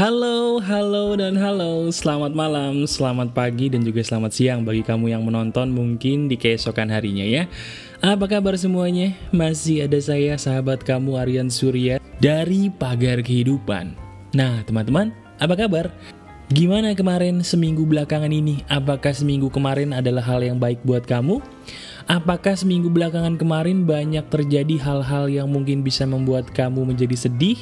Halo, halo, dan halo Selamat malam, selamat pagi, dan juga selamat siang Bagi kamu yang menonton mungkin di keesokan harinya ya Apa kabar semuanya? Masih ada saya, sahabat kamu Aryan Surya Dari Pagar Kehidupan Nah teman-teman, apa kabar? Gimana kemarin seminggu belakangan ini? Apakah seminggu kemarin adalah hal yang baik buat kamu? Apakah seminggu belakangan kemarin banyak terjadi hal-hal yang mungkin bisa membuat kamu menjadi sedih?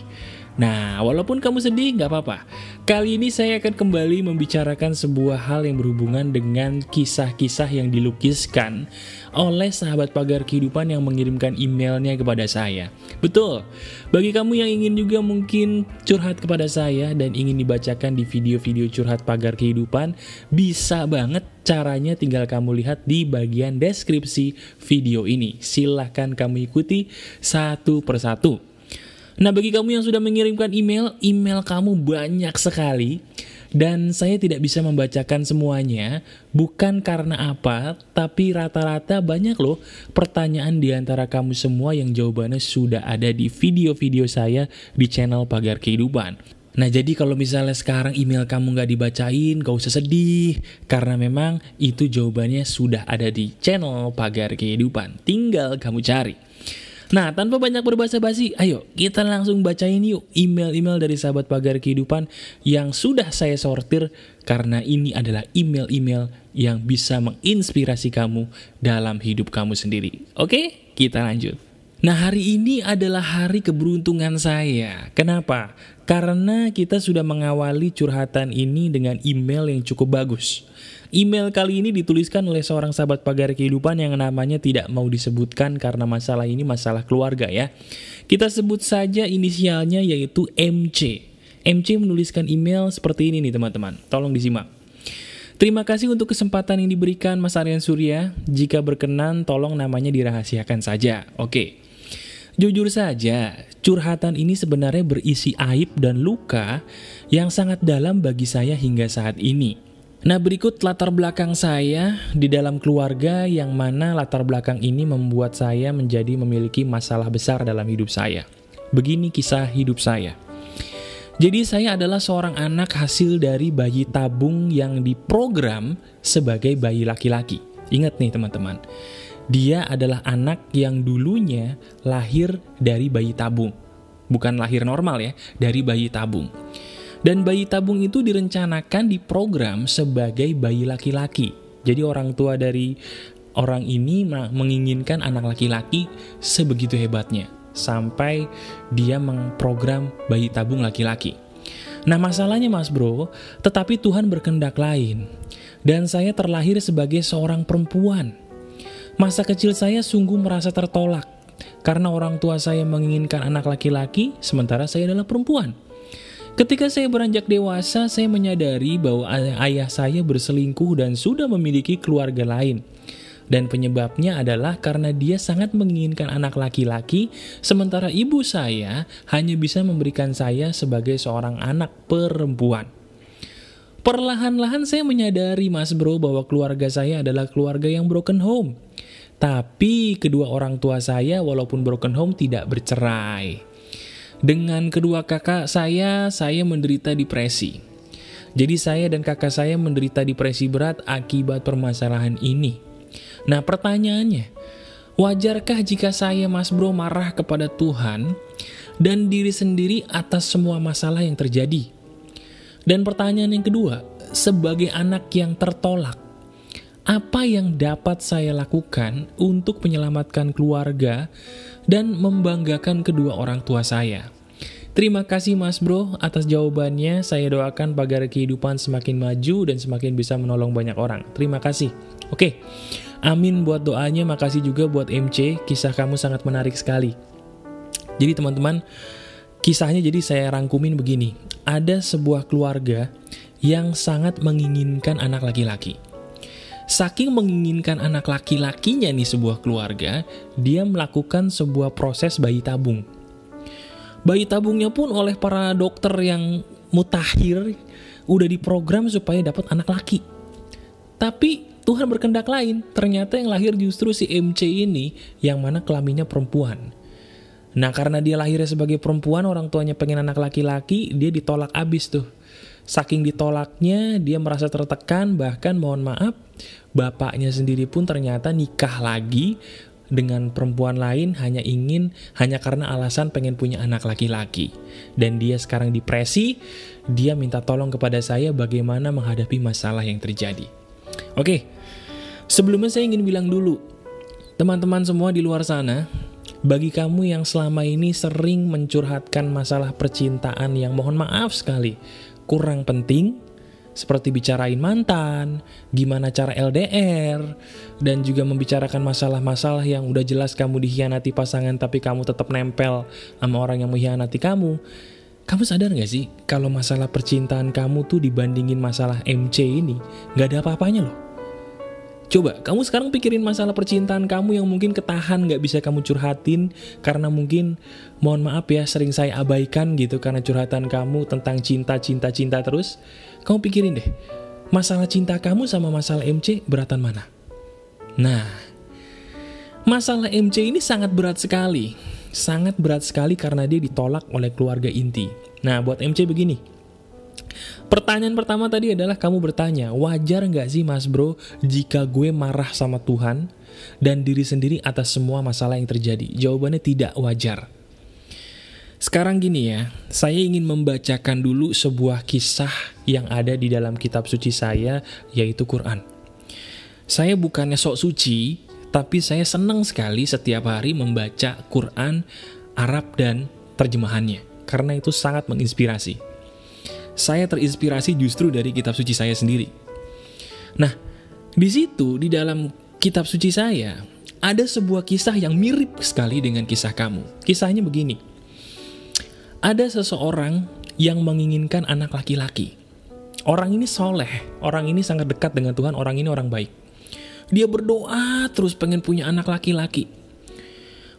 Nah, walaupun kamu sedih, nggak apa-apa. Kali ini saya akan kembali membicarakan sebuah hal yang berhubungan dengan kisah-kisah yang dilukiskan oleh sahabat pagar kehidupan yang mengirimkan emailnya kepada saya. Betul, bagi kamu yang ingin juga mungkin curhat kepada saya dan ingin dibacakan di video-video curhat pagar kehidupan, bisa banget caranya tinggal kamu lihat di bagian deskripsi video ini. Silahkan kamu ikuti satu persatu. Nah bagi kamu yang sudah mengirimkan email, email kamu banyak sekali dan saya tidak bisa membacakan semuanya, bukan karena apa, tapi rata-rata banyak loh pertanyaan di antara kamu semua yang jawabannya sudah ada di video-video saya di channel Pagar Kehidupan. Nah jadi kalau misalnya sekarang email kamu nggak dibacain, gak usah sedih. Karena memang itu jawabannya sudah ada di channel Pagar Kehidupan. Tinggal kamu cari. Nah, tanpa banyak berbahasa basi, ayo kita langsung bacain yuk email-email dari sahabat pagar kehidupan yang sudah saya sortir karena ini adalah email-email yang bisa menginspirasi kamu dalam hidup kamu sendiri. Oke, kita lanjut. Nah, hari ini adalah hari keberuntungan saya. Kenapa? Karena kita sudah mengawali curhatan ini dengan email yang cukup bagus. Email kali ini dituliskan oleh seorang sahabat pagar kehidupan yang namanya tidak mau disebutkan karena masalah ini masalah keluarga ya. Kita sebut saja inisialnya yaitu MC. MC menuliskan email seperti ini nih teman-teman, tolong disimak. Terima kasih untuk kesempatan yang diberikan Mas Aryan Surya. Jika berkenan, tolong namanya dirahasiakan saja. Oke. Jujur saja, curhatan ini sebenarnya berisi aib dan luka yang sangat dalam bagi saya hingga saat ini. Nah berikut latar belakang saya di dalam keluarga yang mana latar belakang ini membuat saya menjadi memiliki masalah besar dalam hidup saya. Begini kisah hidup saya. Jadi saya adalah seorang anak hasil dari bayi tabung yang diprogram sebagai bayi laki-laki. Ingat nih teman-teman, dia adalah anak yang dulunya lahir dari bayi tabung. Bukan lahir normal ya, dari bayi tabung. Dan bayi tabung itu direncanakan diprogram sebagai bayi laki-laki. Jadi orang tua dari orang ini menginginkan anak laki-laki sebegitu hebatnya. Sampai dia memprogram bayi tabung laki-laki. Nah masalahnya mas bro, tetapi Tuhan berkendak lain. Dan saya terlahir sebagai seorang perempuan. Masa kecil saya sungguh merasa tertolak. Karena orang tua saya menginginkan anak laki-laki, sementara saya adalah perempuan. Ketika saya beranjak dewasa, saya menyadari bahwa ayah saya berselingkuh dan sudah memiliki keluarga lain. Dan penyebabnya adalah karena dia sangat menginginkan anak laki-laki, sementara ibu saya hanya bisa memberikan saya sebagai seorang anak perempuan. Perlahan-lahan saya menyadari mas bro bahwa keluarga saya adalah keluarga yang broken home. Tapi kedua orang tua saya walaupun broken home tidak bercerai. Dengan kedua kakak saya, saya menderita depresi. Jadi saya dan kakak saya menderita depresi berat akibat permasalahan ini. Nah pertanyaannya, wajarkah jika saya mas bro marah kepada Tuhan dan diri sendiri atas semua masalah yang terjadi? Dan pertanyaan yang kedua, sebagai anak yang tertolak, apa yang dapat saya lakukan untuk menyelamatkan keluarga dan membanggakan kedua orang tua saya. Terima kasih Mas Bro atas jawabannya. Saya doakan pagar kehidupan semakin maju dan semakin bisa menolong banyak orang. Terima kasih. Oke, amin buat doanya. Makasih juga buat MC. Kisah kamu sangat menarik sekali. Jadi teman-teman, kisahnya jadi saya rangkumin begini. Ada sebuah keluarga yang sangat menginginkan anak laki-laki. Saking menginginkan anak laki-lakinya nih sebuah keluarga, dia melakukan sebuah proses bayi tabung. Bayi tabungnya pun oleh para dokter yang mutakhir udah diprogram supaya dapat anak laki. Tapi Tuhan berkendak lain, ternyata yang lahir justru si MC ini yang mana kelaminnya perempuan. Nah karena dia lahirnya sebagai perempuan, orang tuanya pengen anak laki-laki, dia ditolak abis tuh. Saking ditolaknya, dia merasa tertekan, bahkan mohon maaf, bapaknya sendiri pun ternyata nikah lagi dengan perempuan lain hanya ingin, hanya karena alasan pengen punya anak laki-laki. Dan dia sekarang depresi, dia minta tolong kepada saya bagaimana menghadapi masalah yang terjadi. Oke, sebelumnya saya ingin bilang dulu, teman-teman semua di luar sana, bagi kamu yang selama ini sering mencurhatkan masalah percintaan yang mohon maaf sekali kurang penting, seperti bicarain mantan, gimana cara LDR, dan juga membicarakan masalah-masalah yang udah jelas kamu dikhianati pasangan tapi kamu tetap nempel sama orang yang mengkhianati kamu. Kamu sadar gak sih kalau masalah percintaan kamu tuh dibandingin masalah MC ini gak ada apa-apanya loh. Coba, kamu sekarang pikirin masalah percintaan kamu yang mungkin ketahan gak bisa kamu curhatin karena mungkin, mohon maaf ya, sering saya abaikan gitu karena curhatan kamu tentang cinta, cinta, cinta terus. Kamu pikirin deh, masalah cinta kamu sama masalah MC beratan mana? Nah, masalah MC ini sangat berat sekali. Sangat berat sekali karena dia ditolak oleh keluarga inti. Nah, buat MC begini, Pertanyaan pertama tadi adalah kamu bertanya, wajar nggak sih mas bro jika gue marah sama Tuhan dan diri sendiri atas semua masalah yang terjadi? Jawabannya tidak wajar. Sekarang gini ya, saya ingin membacakan dulu sebuah kisah yang ada di dalam kitab suci saya, yaitu Quran. Saya bukannya sok suci, tapi saya senang sekali setiap hari membaca Quran Arab dan terjemahannya, karena itu sangat menginspirasi saya terinspirasi justru dari kitab suci saya sendiri. Nah, di situ di dalam kitab suci saya ada sebuah kisah yang mirip sekali dengan kisah kamu. Kisahnya begini. Ada seseorang yang menginginkan anak laki-laki. Orang ini soleh, orang ini sangat dekat dengan Tuhan, orang ini orang baik. Dia berdoa terus pengen punya anak laki-laki.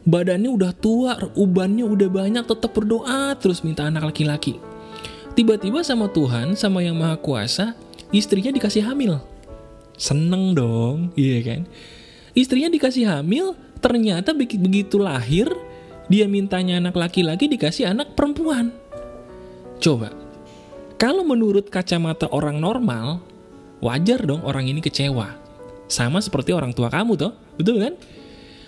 Badannya udah tua, ubannya udah banyak, tetap berdoa terus minta anak laki-laki. Tiba-tiba sama Tuhan, sama yang Maha Kuasa, istrinya dikasih hamil. Seneng dong, iya kan? Istrinya dikasih hamil, ternyata begitu lahir, dia mintanya anak laki-laki dikasih anak perempuan. Coba, kalau menurut kacamata orang normal, wajar dong orang ini kecewa. Sama seperti orang tua kamu toh, betul kan?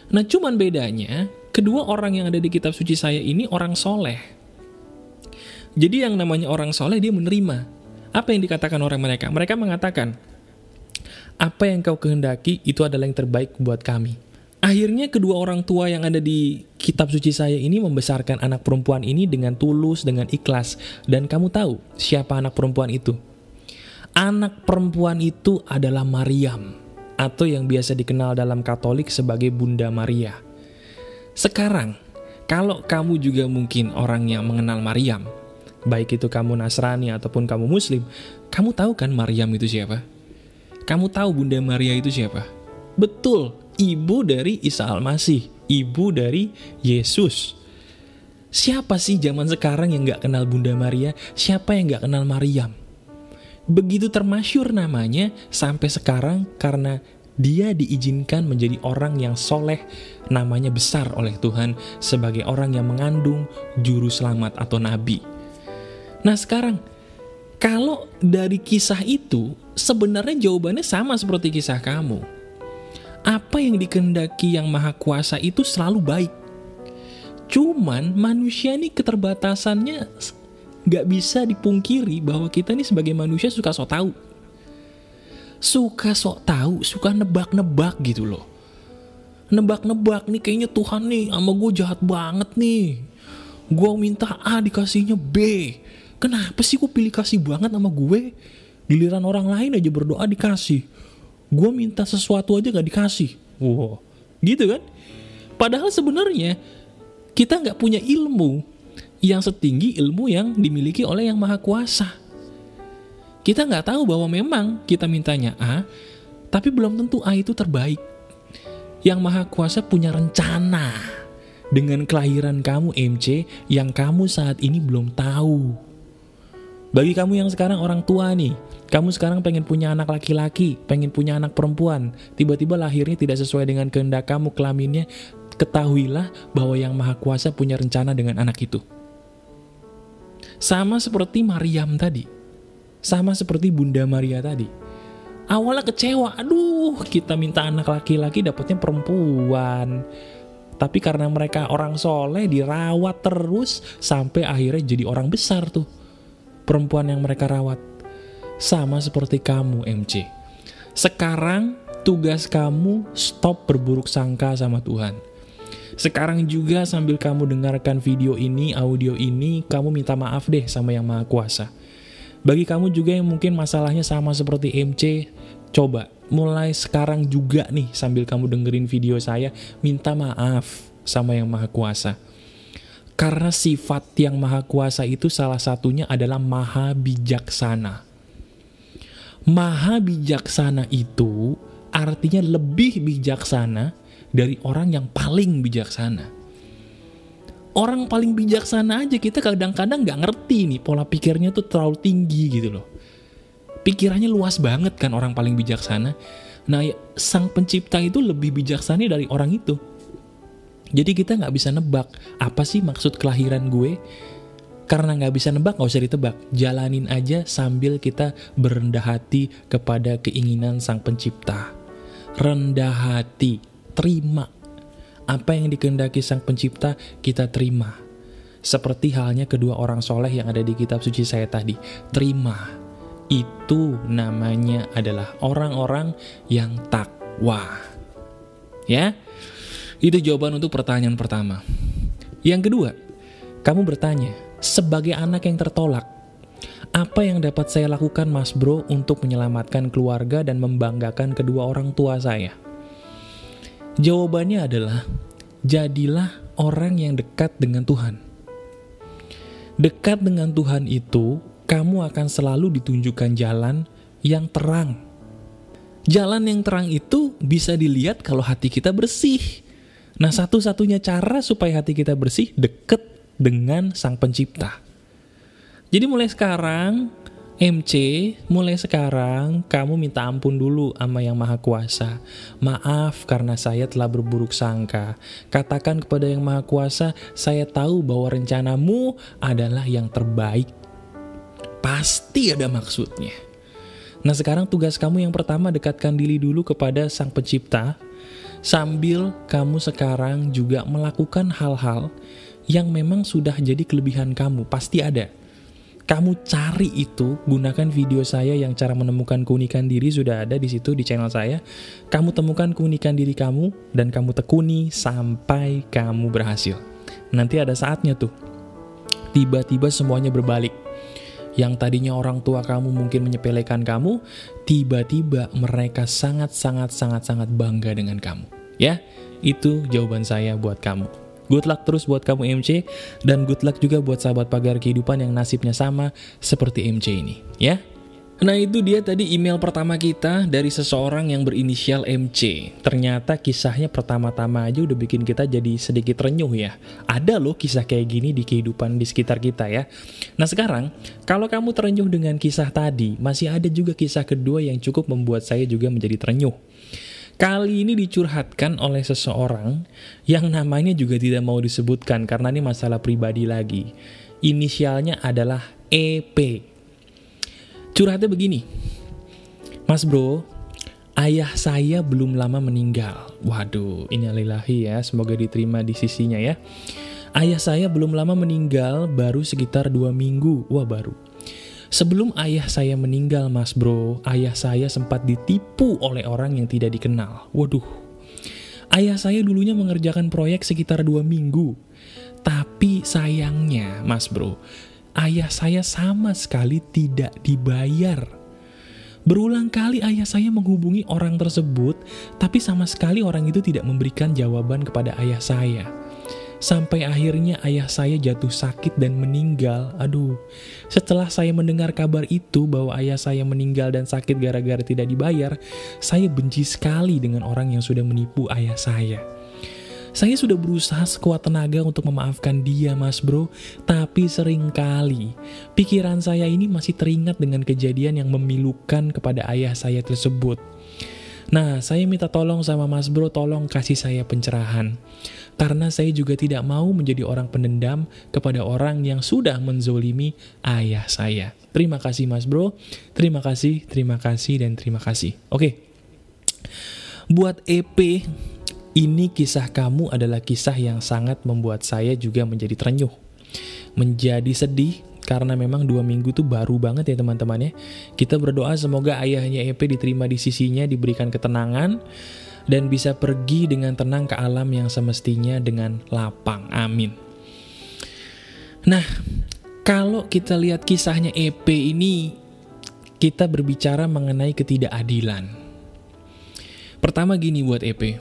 Nah cuman bedanya, kedua orang yang ada di kitab suci saya ini orang soleh. Jadi yang namanya orang soleh dia menerima. Apa yang dikatakan orang mereka? Mereka mengatakan, apa yang kau kehendaki itu adalah yang terbaik buat kami. Akhirnya kedua orang tua yang ada di kitab suci saya ini membesarkan anak perempuan ini dengan tulus, dengan ikhlas. Dan kamu tahu siapa anak perempuan itu? Anak perempuan itu adalah Maryam, atau yang biasa dikenal dalam Katolik sebagai Bunda Maria. Sekarang, kalau kamu juga mungkin orang yang mengenal Maryam, baik itu kamu Nasrani ataupun kamu Muslim, kamu tahu kan Maryam itu siapa? Kamu tahu Bunda Maria itu siapa? Betul, ibu dari Isa Al-Masih, ibu dari Yesus. Siapa sih zaman sekarang yang gak kenal Bunda Maria? Siapa yang gak kenal Maryam? Begitu termasyur namanya sampai sekarang karena dia diizinkan menjadi orang yang soleh, namanya besar oleh Tuhan sebagai orang yang mengandung juru selamat atau nabi. Nah sekarang, kalau dari kisah itu, sebenarnya jawabannya sama seperti kisah kamu. Apa yang dikendaki yang maha kuasa itu selalu baik. Cuman manusia ini keterbatasannya gak bisa dipungkiri bahwa kita ini sebagai manusia suka sok tahu. Suka sok tahu, suka nebak-nebak gitu loh. Nebak-nebak nih kayaknya Tuhan nih sama gue jahat banget nih. Gue minta A dikasihnya B Kenapa sih kok pilih kasih banget sama gue? Giliran orang lain aja berdoa dikasih. Gue minta sesuatu aja gak dikasih. Wow, gitu kan? Padahal sebenarnya kita nggak punya ilmu yang setinggi ilmu yang dimiliki oleh yang maha kuasa. Kita nggak tahu bahwa memang kita mintanya A, tapi belum tentu A itu terbaik. Yang maha kuasa punya rencana dengan kelahiran kamu MC yang kamu saat ini belum tahu. Bagi kamu yang sekarang orang tua nih, kamu sekarang pengen punya anak laki-laki, pengen punya anak perempuan, tiba-tiba lahirnya tidak sesuai dengan kehendak kamu kelaminnya, ketahuilah bahwa yang Maha Kuasa punya rencana dengan anak itu. Sama seperti Maryam tadi. Sama seperti Bunda Maria tadi. Awalnya kecewa, aduh kita minta anak laki-laki dapatnya perempuan. Tapi karena mereka orang soleh dirawat terus sampai akhirnya jadi orang besar tuh. Perempuan yang mereka rawat. Sama seperti kamu MC. Sekarang tugas kamu stop berburuk sangka sama Tuhan. Sekarang juga sambil kamu dengarkan video ini, audio ini, kamu minta maaf deh sama yang Maha Kuasa. Bagi kamu juga yang mungkin masalahnya sama seperti MC, coba mulai sekarang juga nih sambil kamu dengerin video saya, minta maaf sama yang Maha Kuasa. Karena sifat yang Maha Kuasa itu salah satunya adalah Maha Bijaksana. Maha Bijaksana itu artinya lebih bijaksana dari orang yang paling bijaksana orang paling bijaksana aja kita kadang-kadang nggak ngerti nih pola pikirnya tuh terlalu tinggi gitu loh. Pikirannya luas banget kan orang paling bijaksana. Nah, sang pencipta itu lebih bijaksana dari orang itu. Jadi kita nggak bisa nebak apa sih maksud kelahiran gue. Karena nggak bisa nebak, nggak usah ditebak. Jalanin aja sambil kita berendah hati kepada keinginan sang pencipta. Rendah hati, terima apa yang dikehendaki sang pencipta, kita terima. Seperti halnya kedua orang soleh yang ada di kitab suci saya tadi. Terima. Itu namanya adalah orang-orang yang takwa. Ya? Itu jawaban untuk pertanyaan pertama. Yang kedua, kamu bertanya, sebagai anak yang tertolak, apa yang dapat saya lakukan mas bro untuk menyelamatkan keluarga dan membanggakan kedua orang tua saya? Jawabannya adalah, jadilah orang yang dekat dengan Tuhan. Dekat dengan Tuhan itu, kamu akan selalu ditunjukkan jalan yang terang. Jalan yang terang itu bisa dilihat kalau hati kita bersih. Nah, satu-satunya cara supaya hati kita bersih, deket dengan Sang Pencipta. Jadi mulai sekarang, MC, mulai sekarang kamu minta ampun dulu sama yang maha kuasa. Maaf karena saya telah berburuk sangka. Katakan kepada yang maha kuasa, saya tahu bahwa rencanamu adalah yang terbaik. Pasti ada maksudnya. Nah sekarang tugas kamu yang pertama dekatkan diri dulu kepada sang pencipta. Sambil kamu sekarang juga melakukan hal-hal yang memang sudah jadi kelebihan kamu. Pasti ada kamu cari itu, gunakan video saya yang cara menemukan keunikan diri sudah ada di situ di channel saya. Kamu temukan keunikan diri kamu dan kamu tekuni sampai kamu berhasil. Nanti ada saatnya tuh. Tiba-tiba semuanya berbalik. Yang tadinya orang tua kamu mungkin menyepelekan kamu, tiba-tiba mereka sangat-sangat-sangat-sangat bangga dengan kamu. Ya, itu jawaban saya buat kamu. Good luck terus buat kamu MC dan good luck juga buat sahabat pagar kehidupan yang nasibnya sama seperti MC ini, ya. Nah itu dia tadi email pertama kita dari seseorang yang berinisial MC Ternyata kisahnya pertama-tama aja udah bikin kita jadi sedikit renyuh ya Ada loh kisah kayak gini di kehidupan di sekitar kita ya Nah sekarang, kalau kamu terenyuh dengan kisah tadi Masih ada juga kisah kedua yang cukup membuat saya juga menjadi terenyuh Kali ini dicurhatkan oleh seseorang yang namanya juga tidak mau disebutkan karena ini masalah pribadi lagi. Inisialnya adalah EP. Curhatnya begini, Mas bro, ayah saya belum lama meninggal. Waduh, ini alilahi ya, semoga diterima di sisinya ya. Ayah saya belum lama meninggal, baru sekitar dua minggu. Wah baru. Sebelum ayah saya meninggal mas bro, ayah saya sempat ditipu oleh orang yang tidak dikenal. Waduh, ayah saya dulunya mengerjakan proyek sekitar dua minggu. Tapi sayangnya mas bro, ayah saya sama sekali tidak dibayar. Berulang kali ayah saya menghubungi orang tersebut, tapi sama sekali orang itu tidak memberikan jawaban kepada ayah saya. Sampai akhirnya ayah saya jatuh sakit dan meninggal. Aduh, setelah saya mendengar kabar itu bahwa ayah saya meninggal dan sakit gara-gara tidak dibayar, saya benci sekali dengan orang yang sudah menipu ayah saya. Saya sudah berusaha sekuat tenaga untuk memaafkan dia mas bro, tapi sering kali pikiran saya ini masih teringat dengan kejadian yang memilukan kepada ayah saya tersebut. Nah, saya minta tolong sama Mas Bro, tolong kasih saya pencerahan. Karena saya juga tidak mau menjadi orang pendendam kepada orang yang sudah menzolimi ayah saya. Terima kasih Mas Bro, terima kasih, terima kasih, dan terima kasih. Oke, buat EP, ini kisah kamu adalah kisah yang sangat membuat saya juga menjadi terenyuh. Menjadi sedih, karena memang dua minggu tuh baru banget ya teman-teman ya. Kita berdoa semoga ayahnya EP diterima di sisinya, diberikan ketenangan, dan bisa pergi dengan tenang ke alam yang semestinya dengan lapang. Amin. Nah, kalau kita lihat kisahnya EP ini, kita berbicara mengenai ketidakadilan. Pertama gini buat EP,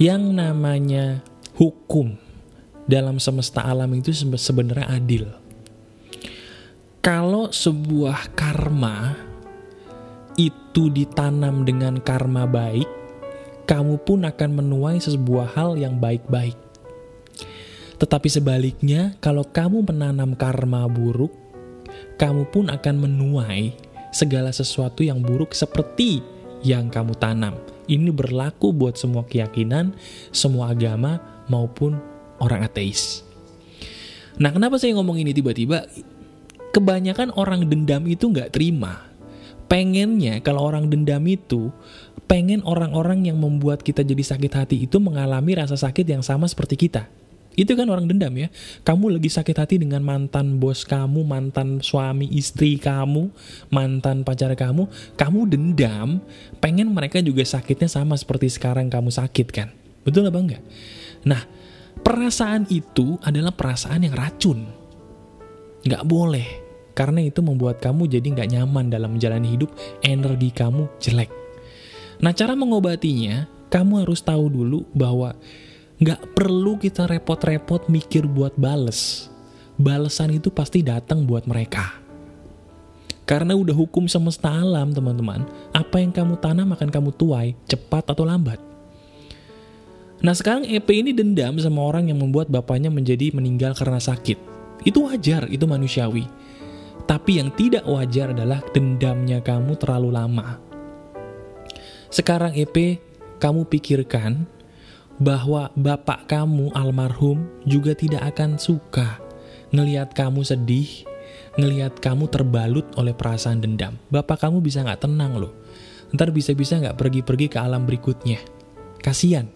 yang namanya hukum dalam semesta alam itu sebenarnya adil kalau sebuah karma itu ditanam dengan karma baik, kamu pun akan menuai sebuah hal yang baik-baik. Tetapi sebaliknya, kalau kamu menanam karma buruk, kamu pun akan menuai segala sesuatu yang buruk seperti yang kamu tanam. Ini berlaku buat semua keyakinan, semua agama, maupun orang ateis. Nah, kenapa saya ngomong ini tiba-tiba? kebanyakan orang dendam itu nggak terima. Pengennya kalau orang dendam itu, pengen orang-orang yang membuat kita jadi sakit hati itu mengalami rasa sakit yang sama seperti kita. Itu kan orang dendam ya. Kamu lagi sakit hati dengan mantan bos kamu, mantan suami istri kamu, mantan pacar kamu. Kamu dendam, pengen mereka juga sakitnya sama seperti sekarang kamu sakit kan. Betul apa enggak? Nah, perasaan itu adalah perasaan yang racun. Nggak boleh. Karena itu membuat kamu jadi nggak nyaman dalam menjalani hidup, energi kamu jelek. Nah cara mengobatinya, kamu harus tahu dulu bahwa nggak perlu kita repot-repot mikir buat bales. Balesan itu pasti datang buat mereka. Karena udah hukum semesta alam, teman-teman. Apa yang kamu tanam akan kamu tuai, cepat atau lambat. Nah sekarang EP ini dendam sama orang yang membuat bapaknya menjadi meninggal karena sakit. Itu wajar, itu manusiawi. Tapi yang tidak wajar adalah dendamnya kamu terlalu lama. Sekarang EP, kamu pikirkan bahwa bapak kamu almarhum juga tidak akan suka ngelihat kamu sedih, ngelihat kamu terbalut oleh perasaan dendam. Bapak kamu bisa nggak tenang loh. Ntar bisa-bisa nggak pergi-pergi ke alam berikutnya. Kasian.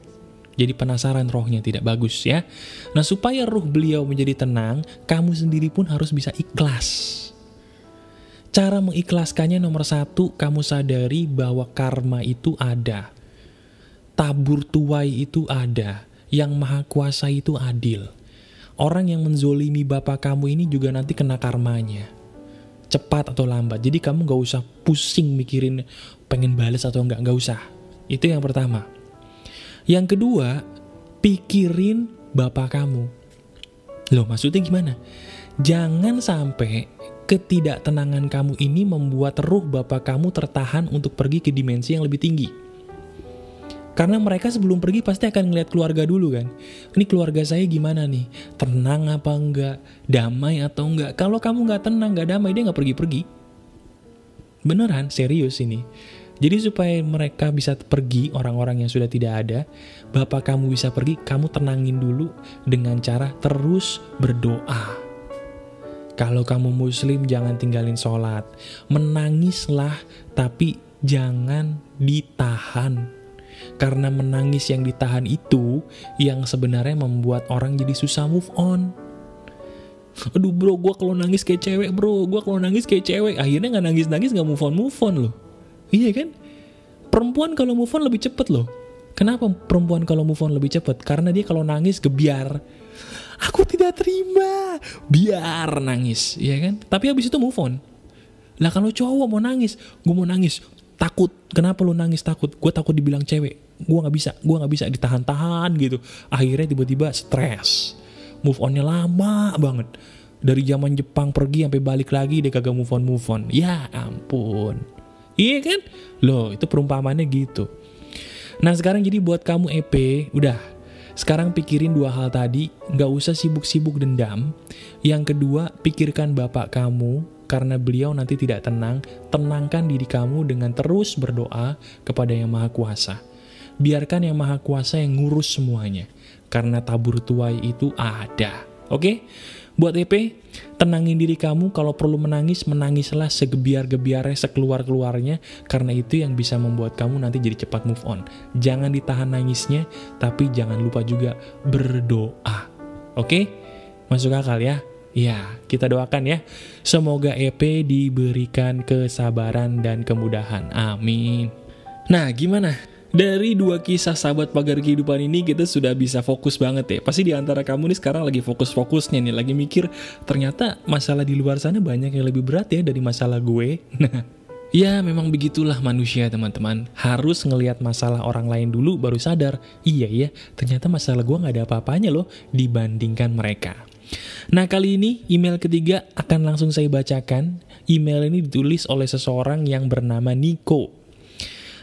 Jadi penasaran rohnya tidak bagus ya. Nah supaya ruh beliau menjadi tenang, kamu sendiri pun harus bisa ikhlas Cara mengikhlaskannya nomor satu, kamu sadari bahwa karma itu ada. Tabur tuai itu ada. Yang maha kuasa itu adil. Orang yang menzolimi bapak kamu ini juga nanti kena karmanya. Cepat atau lambat. Jadi kamu gak usah pusing mikirin pengen bales atau enggak. Gak usah. Itu yang pertama. Yang kedua, pikirin bapak kamu. Loh maksudnya gimana? Jangan sampai ketidaktenangan kamu ini membuat ruh bapak kamu tertahan untuk pergi ke dimensi yang lebih tinggi. Karena mereka sebelum pergi pasti akan ngeliat keluarga dulu kan. Ini keluarga saya gimana nih? Tenang apa enggak? Damai atau enggak? Kalau kamu nggak tenang, nggak damai, dia nggak pergi-pergi. Beneran, serius ini. Jadi supaya mereka bisa pergi, orang-orang yang sudah tidak ada, bapak kamu bisa pergi, kamu tenangin dulu dengan cara terus berdoa. Kalau kamu muslim jangan tinggalin sholat. Menangislah tapi jangan ditahan. Karena menangis yang ditahan itu yang sebenarnya membuat orang jadi susah move on. Aduh bro, gue kalau nangis kayak cewek bro, gue kalau nangis kayak cewek. Akhirnya nggak nangis-nangis nggak move on move on loh. Iya kan? Perempuan kalau move on lebih cepet loh. Kenapa perempuan kalau move on lebih cepet? Karena dia kalau nangis gebiar aku tidak terima biar nangis ya kan tapi habis itu move on lah kalau cowok mau nangis gue mau nangis takut. Kenapa lu nangis takut? Gue takut dibilang cewek. Gue nggak bisa. Gue nggak bisa ditahan-tahan gitu. Akhirnya tiba-tiba stres. Move onnya lama banget. Dari zaman Jepang pergi sampai balik lagi dia kagak move on move on. Ya ampun. Iya kan? Loh itu perumpamannya gitu. Nah sekarang jadi buat kamu EP udah. Sekarang pikirin dua hal tadi, nggak usah sibuk-sibuk dendam. Yang kedua, pikirkan bapak kamu karena beliau nanti tidak tenang, tenangkan diri kamu dengan terus berdoa kepada Yang Maha Kuasa. Biarkan Yang Maha Kuasa yang ngurus semuanya, karena tabur tuai itu ada. Oke? Buat EP, tenangin diri kamu kalau perlu menangis, menangislah segebiar-gebiarnya, sekeluar-keluarnya, karena itu yang bisa membuat kamu nanti jadi cepat move on. Jangan ditahan nangisnya, tapi jangan lupa juga berdoa. Oke? Masuk akal ya? Ya, kita doakan ya. Semoga EP diberikan kesabaran dan kemudahan. Amin. Nah, gimana? Dari dua kisah sahabat pagar kehidupan ini kita sudah bisa fokus banget ya. Pasti di antara kamu nih sekarang lagi fokus-fokusnya nih, lagi mikir ternyata masalah di luar sana banyak yang lebih berat ya dari masalah gue. Nah, ya memang begitulah manusia teman-teman. Harus ngelihat masalah orang lain dulu baru sadar, iya ya, ternyata masalah gue nggak ada apa-apanya loh dibandingkan mereka. Nah kali ini email ketiga akan langsung saya bacakan. Email ini ditulis oleh seseorang yang bernama Nico.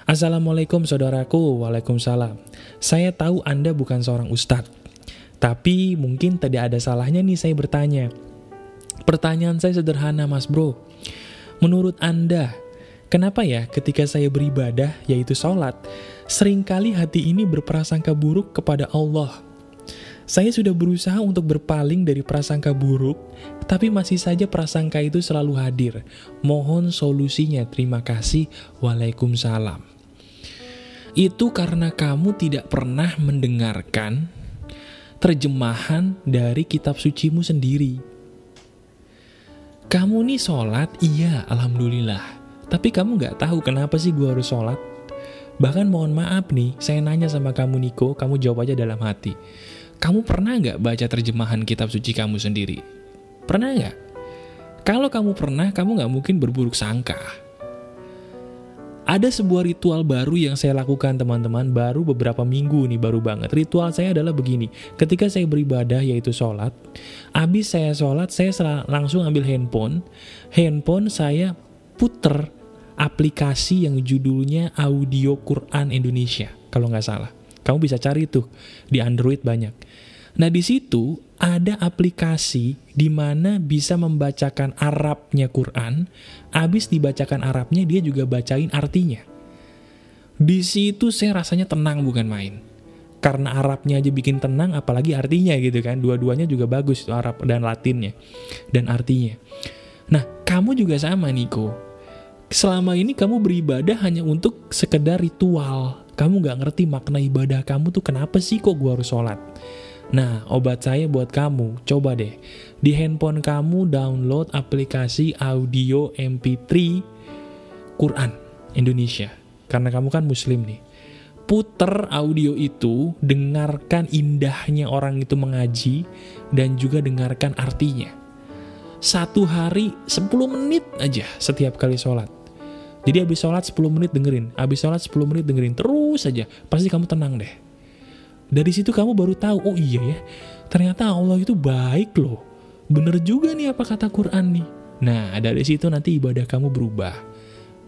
Assalamualaikum saudaraku, Waalaikumsalam. Saya tahu Anda bukan seorang ustadz, tapi mungkin tidak ada salahnya nih saya bertanya. Pertanyaan saya sederhana mas bro. Menurut Anda, kenapa ya ketika saya beribadah, yaitu sholat, sering kali hati ini berprasangka buruk kepada Allah? Saya sudah berusaha untuk berpaling dari prasangka buruk, tapi masih saja prasangka itu selalu hadir. Mohon solusinya, terima kasih. Waalaikumsalam itu karena kamu tidak pernah mendengarkan terjemahan dari kitab sucimu sendiri. Kamu nih sholat, iya Alhamdulillah. Tapi kamu gak tahu kenapa sih gue harus sholat? Bahkan mohon maaf nih, saya nanya sama kamu Niko, kamu jawab aja dalam hati. Kamu pernah gak baca terjemahan kitab suci kamu sendiri? Pernah gak? Kalau kamu pernah, kamu gak mungkin berburuk sangka. Ada sebuah ritual baru yang saya lakukan teman-teman baru beberapa minggu nih baru banget. Ritual saya adalah begini, ketika saya beribadah yaitu sholat, habis saya sholat saya langsung ambil handphone, handphone saya puter aplikasi yang judulnya Audio Quran Indonesia kalau nggak salah. Kamu bisa cari tuh di Android banyak. Nah di situ ada aplikasi di mana bisa membacakan Arabnya Quran, habis dibacakan Arabnya dia juga bacain artinya. Di situ saya rasanya tenang bukan main. Karena Arabnya aja bikin tenang, apalagi artinya gitu kan. Dua-duanya juga bagus, Arab dan Latinnya. Dan artinya. Nah, kamu juga sama Niko. Selama ini kamu beribadah hanya untuk sekedar ritual. Kamu gak ngerti makna ibadah kamu tuh kenapa sih kok gua harus sholat. Nah, obat saya buat kamu, coba deh. Di handphone kamu download aplikasi audio MP3 Quran Indonesia. Karena kamu kan muslim nih. Puter audio itu, dengarkan indahnya orang itu mengaji, dan juga dengarkan artinya. Satu hari 10 menit aja setiap kali sholat. Jadi habis sholat 10 menit dengerin, habis sholat 10 menit dengerin, terus aja. Pasti kamu tenang deh dari situ kamu baru tahu, oh iya ya, ternyata Allah itu baik loh. Bener juga nih apa kata Quran nih. Nah, dari situ nanti ibadah kamu berubah.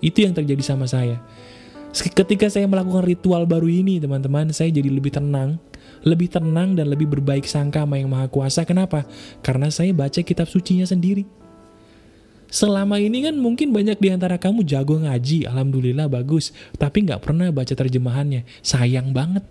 Itu yang terjadi sama saya. Ketika saya melakukan ritual baru ini, teman-teman, saya jadi lebih tenang, lebih tenang dan lebih berbaik sangka sama yang Maha Kuasa. Kenapa? Karena saya baca kitab sucinya sendiri. Selama ini kan mungkin banyak di antara kamu jago ngaji, alhamdulillah bagus, tapi nggak pernah baca terjemahannya. Sayang banget.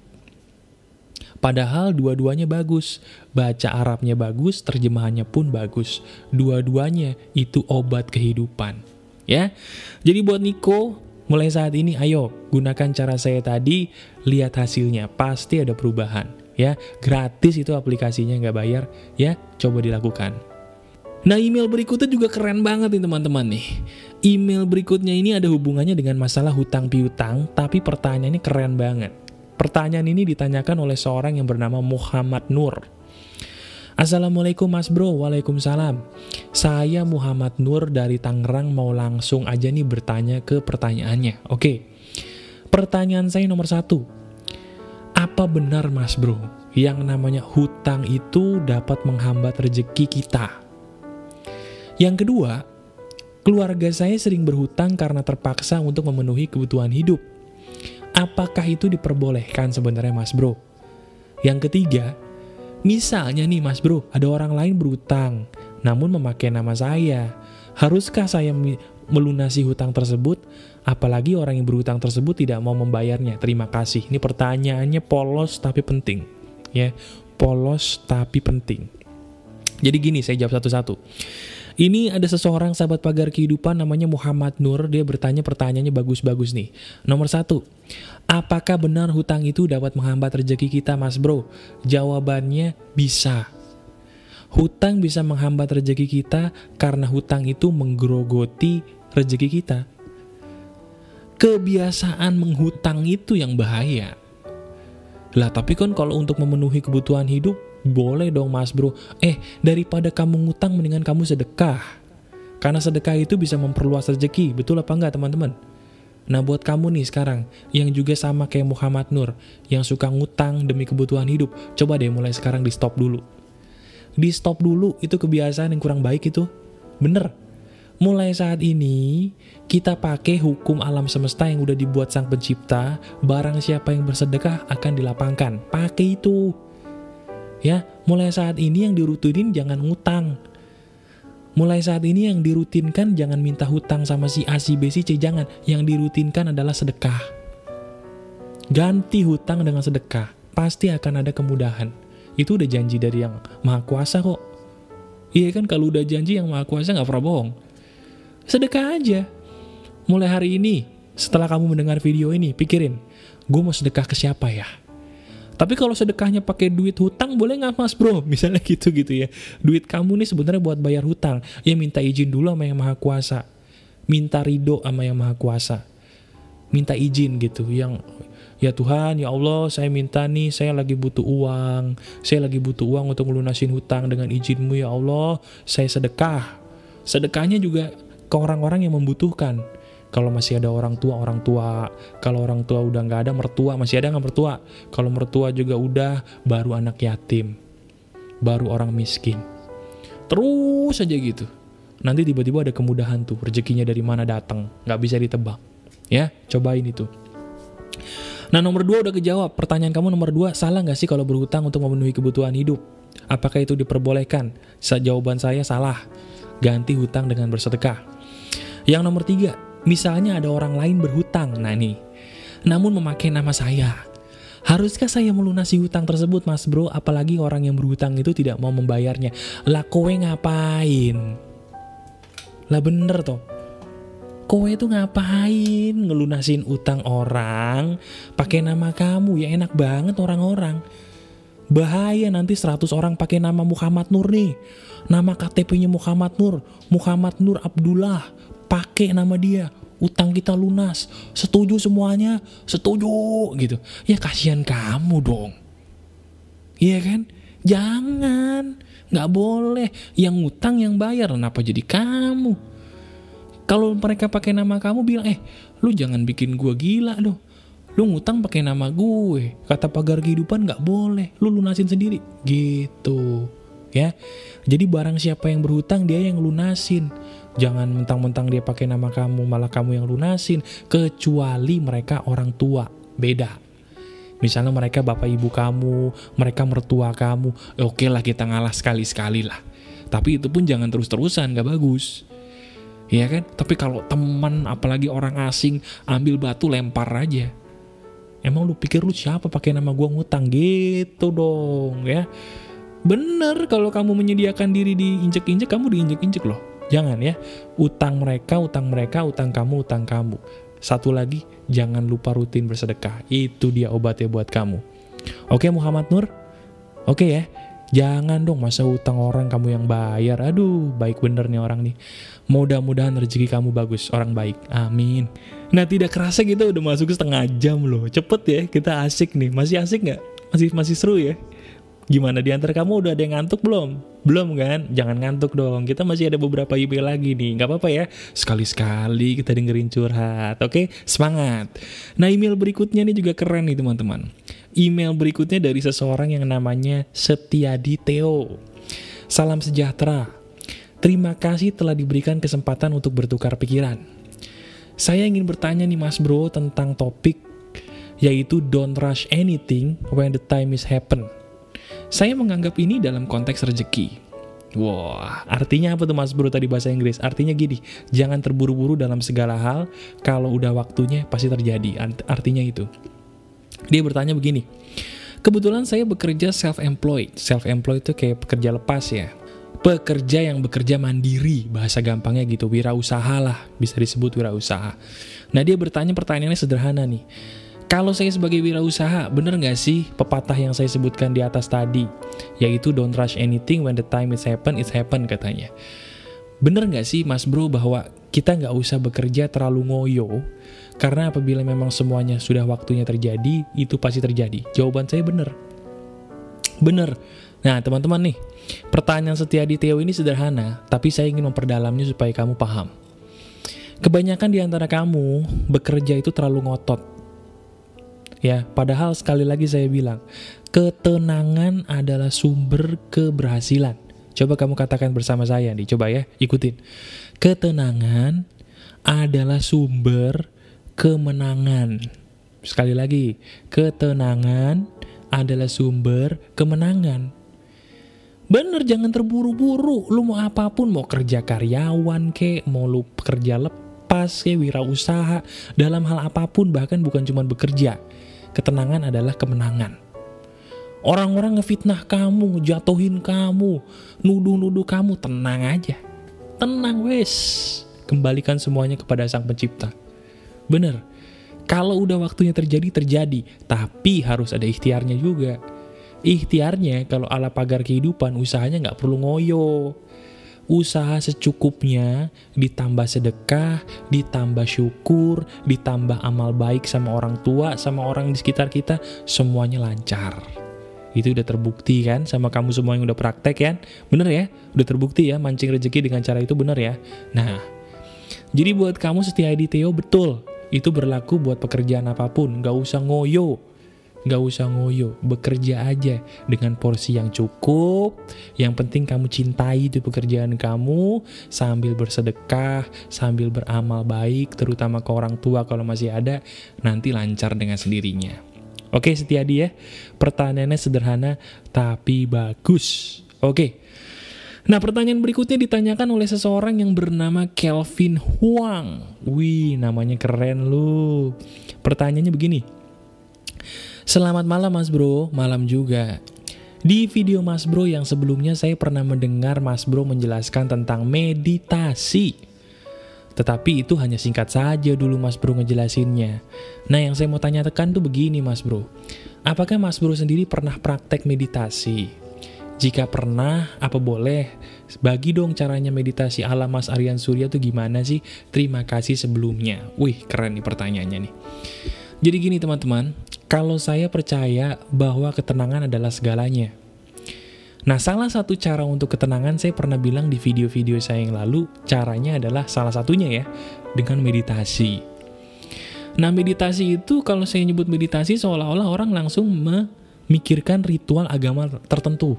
Padahal dua-duanya bagus. Baca Arabnya bagus, terjemahannya pun bagus. Dua-duanya itu obat kehidupan. Ya. Jadi buat Niko, mulai saat ini ayo gunakan cara saya tadi, lihat hasilnya. Pasti ada perubahan. Ya, gratis itu aplikasinya nggak bayar. Ya, coba dilakukan. Nah email berikutnya juga keren banget nih teman-teman nih Email berikutnya ini ada hubungannya dengan masalah hutang piutang Tapi pertanyaannya keren banget Pertanyaan ini ditanyakan oleh seorang yang bernama Muhammad Nur. Assalamualaikum Mas Bro, Waalaikumsalam. Saya Muhammad Nur dari Tangerang mau langsung aja nih bertanya ke pertanyaannya. Oke, pertanyaan saya nomor satu. Apa benar Mas Bro, yang namanya hutang itu dapat menghambat rezeki kita? Yang kedua, keluarga saya sering berhutang karena terpaksa untuk memenuhi kebutuhan hidup apakah itu diperbolehkan sebenarnya mas bro? Yang ketiga, misalnya nih mas bro, ada orang lain berutang, namun memakai nama saya. Haruskah saya melunasi hutang tersebut? Apalagi orang yang berhutang tersebut tidak mau membayarnya. Terima kasih. Ini pertanyaannya polos tapi penting. Ya, polos tapi penting. Jadi gini, saya jawab satu-satu. Ini ada seseorang sahabat pagar kehidupan namanya Muhammad Nur. Dia bertanya pertanyaannya bagus-bagus nih. Nomor satu, apakah benar hutang itu dapat menghambat rezeki kita mas bro? Jawabannya bisa. Hutang bisa menghambat rezeki kita karena hutang itu menggerogoti rezeki kita. Kebiasaan menghutang itu yang bahaya. Lah tapi kan kalau untuk memenuhi kebutuhan hidup boleh dong mas bro. Eh, daripada kamu ngutang mendingan kamu sedekah. Karena sedekah itu bisa memperluas rezeki. Betul apa enggak teman-teman? Nah buat kamu nih sekarang, yang juga sama kayak Muhammad Nur, yang suka ngutang demi kebutuhan hidup, coba deh mulai sekarang di stop dulu. Di stop dulu, itu kebiasaan yang kurang baik itu. Bener. Mulai saat ini, kita pakai hukum alam semesta yang udah dibuat sang pencipta, barang siapa yang bersedekah akan dilapangkan. Pakai itu. Ya, mulai saat ini yang dirutinin jangan ngutang. Mulai saat ini yang dirutinkan jangan minta hutang sama si A, si B, si C, jangan. Yang dirutinkan adalah sedekah. Ganti hutang dengan sedekah, pasti akan ada kemudahan. Itu udah janji dari yang maha kuasa kok. Iya kan kalau udah janji yang maha kuasa nggak pernah bohong. Sedekah aja. Mulai hari ini, setelah kamu mendengar video ini, pikirin, gue mau sedekah ke siapa ya? Tapi kalau sedekahnya pakai duit hutang boleh nggak mas bro? Misalnya gitu gitu ya. Duit kamu nih sebenarnya buat bayar hutang. Ya minta izin dulu sama yang maha kuasa. Minta ridho sama yang maha kuasa. Minta izin gitu. Yang ya Tuhan ya Allah saya minta nih saya lagi butuh uang. Saya lagi butuh uang untuk melunasin hutang dengan izinmu ya Allah. Saya sedekah. Sedekahnya juga ke orang-orang yang membutuhkan kalau masih ada orang tua, orang tua. Kalau orang tua udah nggak ada, mertua. Masih ada nggak mertua? Kalau mertua juga udah, baru anak yatim. Baru orang miskin. Terus aja gitu. Nanti tiba-tiba ada kemudahan tuh. Rezekinya dari mana datang. Nggak bisa ditebak. Ya, cobain itu. Nah nomor dua udah kejawab. Pertanyaan kamu nomor dua, salah nggak sih kalau berhutang untuk memenuhi kebutuhan hidup? Apakah itu diperbolehkan? Jawaban saya salah. Ganti hutang dengan bersedekah. Yang nomor tiga, Misalnya ada orang lain berhutang, nah nih, namun memakai nama saya. Haruskah saya melunasi hutang tersebut mas bro? Apalagi orang yang berhutang itu tidak mau membayarnya. Lah kowe ngapain? Lah bener toh. Kowe itu ngapain ngelunasin utang orang pakai nama kamu? Ya enak banget orang-orang. Bahaya nanti 100 orang pakai nama Muhammad Nur nih. Nama KTP-nya Muhammad Nur, Muhammad Nur Abdullah pakai nama dia. Utang kita lunas. Setuju semuanya? Setuju gitu. Ya kasihan kamu dong. Iya kan? Jangan. Nggak boleh. Yang utang yang bayar. Kenapa jadi kamu? Kalau mereka pakai nama kamu bilang eh lu jangan bikin gua gila loh lu ngutang pakai nama gue. Kata pagar kehidupan nggak boleh. Lu lunasin sendiri. Gitu. Ya. Jadi barang siapa yang berhutang dia yang lunasin Jangan mentang-mentang dia pakai nama kamu, malah kamu yang lunasin. Kecuali mereka orang tua, beda. Misalnya mereka bapak ibu kamu, mereka mertua kamu, oke lah kita ngalah sekali-sekali lah. Tapi itu pun jangan terus-terusan, gak bagus. Iya kan? Tapi kalau teman, apalagi orang asing, ambil batu lempar aja. Emang lu pikir lu siapa pakai nama gua ngutang gitu dong ya? Bener kalau kamu menyediakan diri diinjek-injek, kamu diinjek-injek loh. Jangan ya, utang mereka, utang mereka, utang kamu, utang kamu. Satu lagi, jangan lupa rutin bersedekah. Itu dia obatnya buat kamu. Oke Muhammad Nur? Oke ya, jangan dong masa utang orang kamu yang bayar. Aduh, baik bener nih orang nih. Mudah-mudahan rezeki kamu bagus, orang baik. Amin. Nah tidak kerasa kita udah masuk setengah jam loh. Cepet ya, kita asik nih. Masih asik nggak? Masih masih seru ya? Gimana di antara kamu udah ada yang ngantuk belum? Belum kan? Jangan ngantuk dong. Kita masih ada beberapa email lagi nih. Gak apa-apa ya. Sekali-sekali kita dengerin curhat. Oke? Semangat. Nah email berikutnya nih juga keren nih teman-teman. Email berikutnya dari seseorang yang namanya Setiadi Theo. Salam sejahtera. Terima kasih telah diberikan kesempatan untuk bertukar pikiran. Saya ingin bertanya nih mas bro tentang topik yaitu don't rush anything when the time is happen. Saya menganggap ini dalam konteks rezeki. Wah, artinya apa tuh Mas Bro tadi bahasa Inggris? Artinya gini, jangan terburu-buru dalam segala hal, kalau udah waktunya pasti terjadi. Artinya itu. Dia bertanya begini, kebetulan saya bekerja self-employed. Self-employed itu kayak pekerja lepas ya. Pekerja yang bekerja mandiri, bahasa gampangnya gitu, wirausaha lah, bisa disebut wirausaha. Nah dia bertanya pertanyaannya sederhana nih, kalau saya sebagai wirausaha, bener nggak sih pepatah yang saya sebutkan di atas tadi? Yaitu don't rush anything when the time is happen, it's happen katanya. Bener nggak sih mas bro bahwa kita nggak usah bekerja terlalu ngoyo? Karena apabila memang semuanya sudah waktunya terjadi, itu pasti terjadi. Jawaban saya bener. Bener. Nah teman-teman nih, pertanyaan setia di Theo ini sederhana, tapi saya ingin memperdalamnya supaya kamu paham. Kebanyakan di antara kamu bekerja itu terlalu ngotot Ya, padahal sekali lagi saya bilang, ketenangan adalah sumber keberhasilan. Coba kamu katakan bersama saya nih, coba ya, ikutin. Ketenangan adalah sumber kemenangan. Sekali lagi, ketenangan adalah sumber kemenangan. Bener, jangan terburu-buru. Lu mau apa pun, mau kerja karyawan ke, mau lu kerja lepas ke, wirausaha, dalam hal apa pun, bahkan bukan cuma bekerja Ketenangan adalah kemenangan. Orang-orang ngefitnah kamu, jatuhin kamu, nuduh-nuduh kamu, tenang aja. Tenang wes. Kembalikan semuanya kepada sang pencipta. Bener, kalau udah waktunya terjadi, terjadi. Tapi harus ada ikhtiarnya juga. Ikhtiarnya kalau ala pagar kehidupan, usahanya nggak perlu ngoyo usaha secukupnya, ditambah sedekah, ditambah syukur, ditambah amal baik sama orang tua, sama orang di sekitar kita, semuanya lancar. Itu udah terbukti kan sama kamu semua yang udah praktek kan? Bener ya? Udah terbukti ya mancing rezeki dengan cara itu bener ya? Nah, jadi buat kamu setia di Theo betul. Itu berlaku buat pekerjaan apa pun, gak usah ngoyo Gak usah ngoyo, bekerja aja dengan porsi yang cukup. Yang penting kamu cintai itu pekerjaan kamu, sambil bersedekah, sambil beramal baik, terutama ke orang tua kalau masih ada, nanti lancar dengan sendirinya. Oke Setiadi ya, pertanyaannya sederhana tapi bagus. Oke. Nah pertanyaan berikutnya ditanyakan oleh seseorang yang bernama Kelvin Huang. Wih namanya keren lu. Pertanyaannya begini. Selamat malam Mas Bro, malam juga. Di video Mas Bro yang sebelumnya saya pernah mendengar Mas Bro menjelaskan tentang meditasi. Tetapi itu hanya singkat saja dulu Mas Bro ngejelasinnya. Nah yang saya mau tanyakan tuh begini Mas Bro. Apakah Mas Bro sendiri pernah praktek meditasi? Jika pernah, apa boleh? Bagi dong caranya meditasi ala Mas Aryan Surya tuh gimana sih? Terima kasih sebelumnya. Wih, keren nih pertanyaannya nih. Jadi gini teman-teman, kalau saya percaya bahwa ketenangan adalah segalanya. Nah, salah satu cara untuk ketenangan saya pernah bilang di video-video saya yang lalu, caranya adalah salah satunya ya, dengan meditasi. Nah, meditasi itu kalau saya nyebut meditasi seolah-olah orang langsung memikirkan ritual agama tertentu.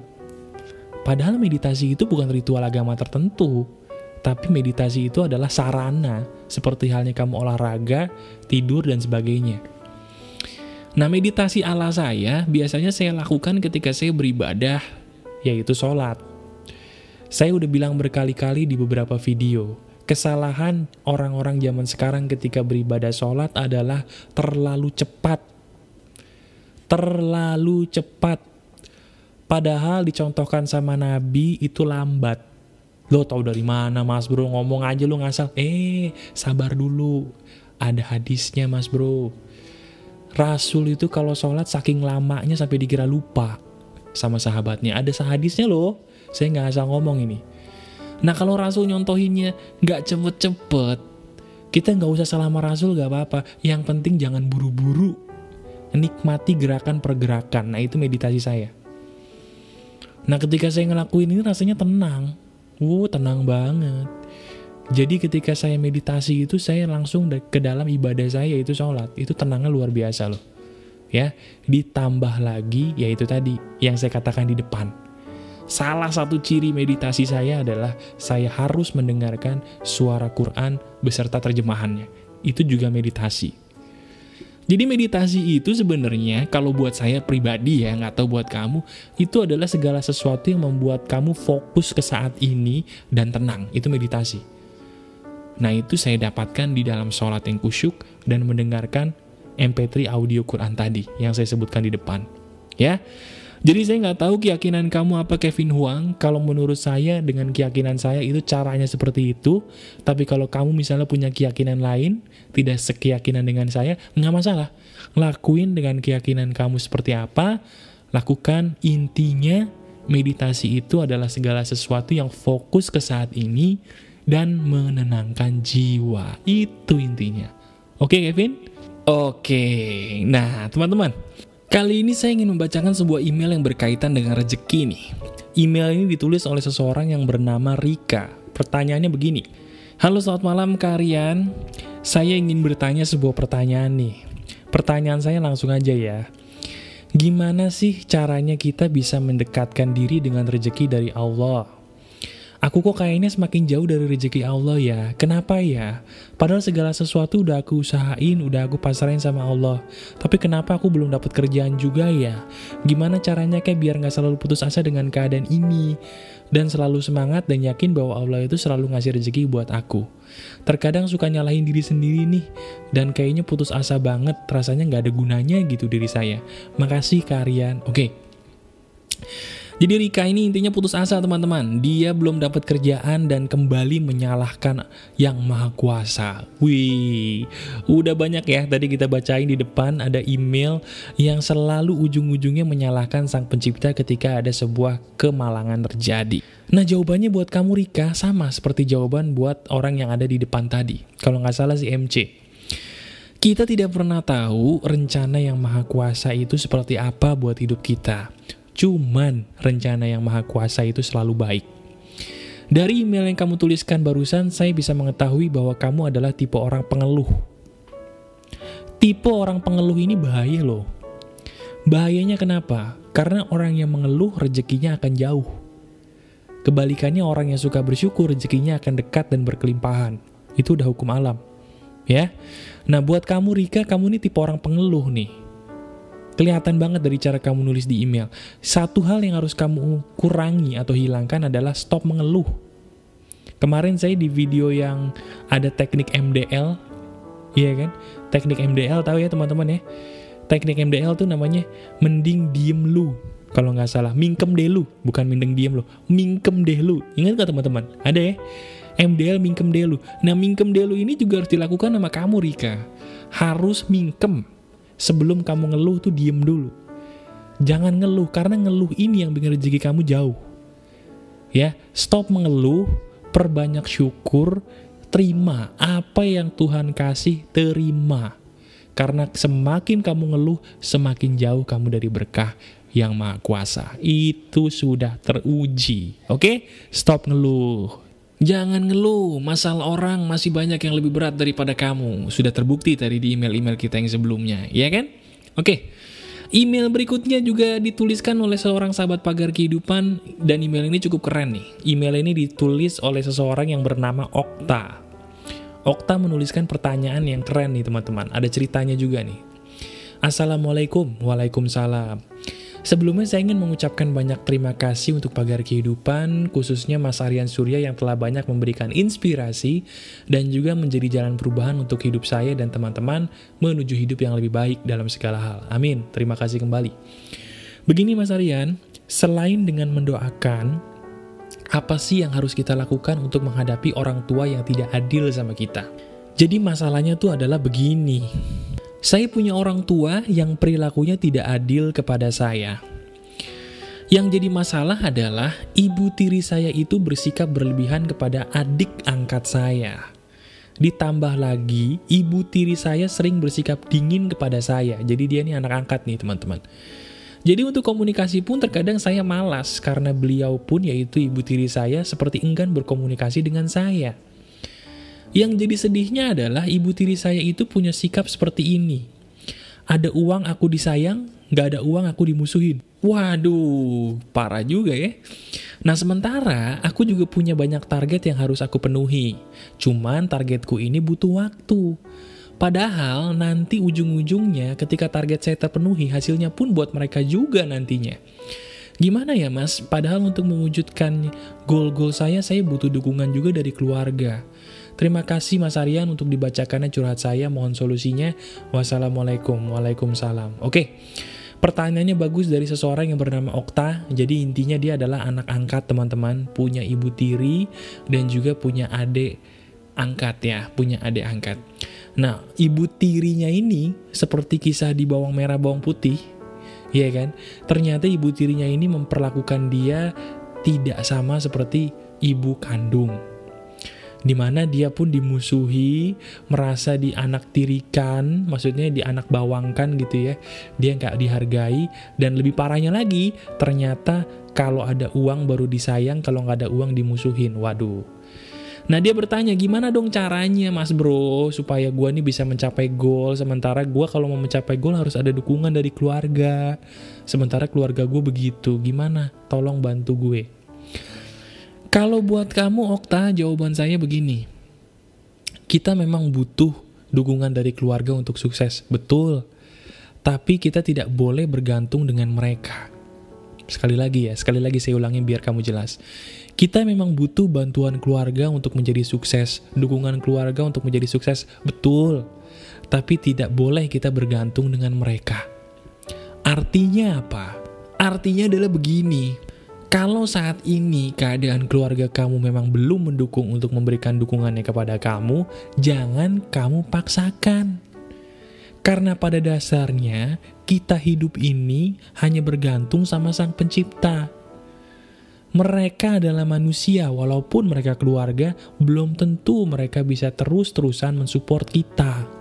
Padahal meditasi itu bukan ritual agama tertentu, tapi meditasi itu adalah sarana, seperti halnya kamu olahraga, tidur, dan sebagainya. Nah, meditasi ala saya biasanya saya lakukan ketika saya beribadah, yaitu sholat. Saya udah bilang berkali-kali di beberapa video, kesalahan orang-orang zaman sekarang ketika beribadah sholat adalah terlalu cepat. Terlalu cepat. Padahal dicontohkan sama Nabi itu lambat. Lo tau dari mana mas bro ngomong aja lo ngasal. Eh sabar dulu. Ada hadisnya mas bro. Rasul itu kalau sholat saking lamanya sampai dikira lupa sama sahabatnya. Ada sahadisnya loh, saya nggak asal ngomong ini. Nah kalau Rasul nyontohinnya nggak cepet-cepet, kita nggak usah salah sama Rasul nggak apa-apa. Yang penting jangan buru-buru, nikmati gerakan pergerakan. Nah itu meditasi saya. Nah ketika saya ngelakuin ini rasanya tenang, wuh tenang banget. Jadi ketika saya meditasi itu saya langsung ke dalam ibadah saya itu sholat. Itu tenangnya luar biasa loh. Ya, ditambah lagi yaitu tadi yang saya katakan di depan. Salah satu ciri meditasi saya adalah saya harus mendengarkan suara Quran beserta terjemahannya. Itu juga meditasi. Jadi meditasi itu sebenarnya kalau buat saya pribadi ya, nggak tahu buat kamu, itu adalah segala sesuatu yang membuat kamu fokus ke saat ini dan tenang. Itu meditasi. Nah itu saya dapatkan di dalam sholat yang kusyuk dan mendengarkan MP3 audio Quran tadi yang saya sebutkan di depan. Ya, jadi saya nggak tahu keyakinan kamu apa Kevin Huang. Kalau menurut saya dengan keyakinan saya itu caranya seperti itu. Tapi kalau kamu misalnya punya keyakinan lain, tidak sekeyakinan dengan saya, nggak masalah. Lakuin dengan keyakinan kamu seperti apa. Lakukan intinya meditasi itu adalah segala sesuatu yang fokus ke saat ini dan menenangkan jiwa. Itu intinya. Oke Kevin? Oke. Nah teman-teman. Kali ini saya ingin membacakan sebuah email yang berkaitan dengan rejeki nih. Email ini ditulis oleh seseorang yang bernama Rika. Pertanyaannya begini. Halo selamat malam kalian. Saya ingin bertanya sebuah pertanyaan nih. Pertanyaan saya langsung aja ya. Gimana sih caranya kita bisa mendekatkan diri dengan rejeki dari Allah? Aku kok kayaknya semakin jauh dari rezeki Allah ya. Kenapa ya? Padahal segala sesuatu udah aku usahain, udah aku pasrahin sama Allah. Tapi kenapa aku belum dapat kerjaan juga ya? Gimana caranya kayak biar nggak selalu putus asa dengan keadaan ini? Dan selalu semangat dan yakin bahwa Allah itu selalu ngasih rezeki buat aku. Terkadang suka nyalahin diri sendiri nih. Dan kayaknya putus asa banget, rasanya nggak ada gunanya gitu diri saya. Makasih kalian. Oke. Okay. Jadi Rika ini intinya putus asa teman-teman. Dia belum dapat kerjaan dan kembali menyalahkan yang maha kuasa. Wih, udah banyak ya tadi kita bacain di depan ada email yang selalu ujung-ujungnya menyalahkan sang pencipta ketika ada sebuah kemalangan terjadi. Nah jawabannya buat kamu Rika sama seperti jawaban buat orang yang ada di depan tadi. Kalau nggak salah si MC. Kita tidak pernah tahu rencana yang maha kuasa itu seperti apa buat hidup kita. Cuman rencana yang maha kuasa itu selalu baik. Dari email yang kamu tuliskan barusan, saya bisa mengetahui bahwa kamu adalah tipe orang pengeluh. Tipe orang pengeluh ini bahaya loh. Bahayanya kenapa? Karena orang yang mengeluh rezekinya akan jauh. Kebalikannya orang yang suka bersyukur rezekinya akan dekat dan berkelimpahan. Itu udah hukum alam. Ya. Nah, buat kamu Rika, kamu ini tipe orang pengeluh nih. Kelihatan banget dari cara kamu nulis di email. Satu hal yang harus kamu kurangi atau hilangkan adalah stop mengeluh. Kemarin saya di video yang ada teknik MDL, iya kan? Teknik MDL tahu ya teman-teman ya? Teknik MDL tuh namanya mending diem lu. Kalau nggak salah, mingkem deh lu. Bukan mending diem lu. Mingkem deh lu. Ingat nggak teman-teman? Ada ya? MDL mingkem deh lu. Nah mingkem deh lu ini juga harus dilakukan sama kamu Rika. Harus mingkem sebelum kamu ngeluh tuh diem dulu. Jangan ngeluh, karena ngeluh ini yang bikin rezeki kamu jauh. Ya, stop mengeluh, perbanyak syukur, terima apa yang Tuhan kasih, terima. Karena semakin kamu ngeluh, semakin jauh kamu dari berkah yang maha kuasa. Itu sudah teruji. Oke? Stop ngeluh. Jangan ngeluh, masalah orang masih banyak yang lebih berat daripada kamu. Sudah terbukti tadi di email-email kita yang sebelumnya, ya kan? Oke, email berikutnya juga dituliskan oleh seorang sahabat pagar kehidupan dan email ini cukup keren nih. Email ini ditulis oleh seseorang yang bernama Okta. Okta menuliskan pertanyaan yang keren nih teman-teman, ada ceritanya juga nih. Assalamualaikum, Waalaikumsalam. Sebelumnya saya ingin mengucapkan banyak terima kasih untuk pagar kehidupan, khususnya Mas Aryan Surya yang telah banyak memberikan inspirasi dan juga menjadi jalan perubahan untuk hidup saya dan teman-teman menuju hidup yang lebih baik dalam segala hal. Amin. Terima kasih kembali. Begini Mas Aryan, selain dengan mendoakan, apa sih yang harus kita lakukan untuk menghadapi orang tua yang tidak adil sama kita? Jadi masalahnya tuh adalah begini. Saya punya orang tua yang perilakunya tidak adil kepada saya. Yang jadi masalah adalah ibu tiri saya itu bersikap berlebihan kepada adik angkat saya. Ditambah lagi, ibu tiri saya sering bersikap dingin kepada saya. Jadi dia ini anak angkat nih teman-teman. Jadi untuk komunikasi pun terkadang saya malas karena beliau pun yaitu ibu tiri saya seperti enggan berkomunikasi dengan saya. Yang jadi sedihnya adalah ibu tiri saya itu punya sikap seperti ini. Ada uang aku disayang, nggak ada uang aku dimusuhin. Waduh, parah juga ya. Nah sementara aku juga punya banyak target yang harus aku penuhi. Cuman targetku ini butuh waktu. Padahal nanti ujung-ujungnya ketika target saya terpenuhi, hasilnya pun buat mereka juga nantinya. Gimana ya mas? Padahal untuk mewujudkan goal-goal saya, saya butuh dukungan juga dari keluarga. Terima kasih Mas Aryan untuk dibacakannya curhat saya. Mohon solusinya. Wassalamualaikum. Waalaikumsalam. Oke. Pertanyaannya bagus dari seseorang yang bernama Okta. Jadi intinya dia adalah anak angkat teman-teman. Punya ibu tiri dan juga punya adik angkat ya. Punya adik angkat. Nah, ibu tirinya ini seperti kisah di bawang merah bawang putih. ya kan? Ternyata ibu tirinya ini memperlakukan dia tidak sama seperti ibu kandung di mana dia pun dimusuhi, merasa dianak tirikan, maksudnya dianak bawangkan gitu ya, dia nggak dihargai, dan lebih parahnya lagi, ternyata kalau ada uang baru disayang, kalau nggak ada uang dimusuhin, waduh. Nah dia bertanya gimana dong caranya mas bro supaya gue nih bisa mencapai goal? Sementara gue kalau mau mencapai goal harus ada dukungan dari keluarga. Sementara keluarga gue begitu. Gimana? Tolong bantu gue kalau buat kamu Okta, jawaban saya begini. Kita memang butuh dukungan dari keluarga untuk sukses, betul. Tapi kita tidak boleh bergantung dengan mereka. Sekali lagi ya, sekali lagi saya ulangi biar kamu jelas. Kita memang butuh bantuan keluarga untuk menjadi sukses, dukungan keluarga untuk menjadi sukses, betul. Tapi tidak boleh kita bergantung dengan mereka. Artinya apa? Artinya adalah begini, kalau saat ini keadaan keluarga kamu memang belum mendukung untuk memberikan dukungannya kepada kamu, jangan kamu paksakan. Karena pada dasarnya, kita hidup ini hanya bergantung sama sang pencipta. Mereka adalah manusia, walaupun mereka keluarga, belum tentu mereka bisa terus-terusan mensupport kita.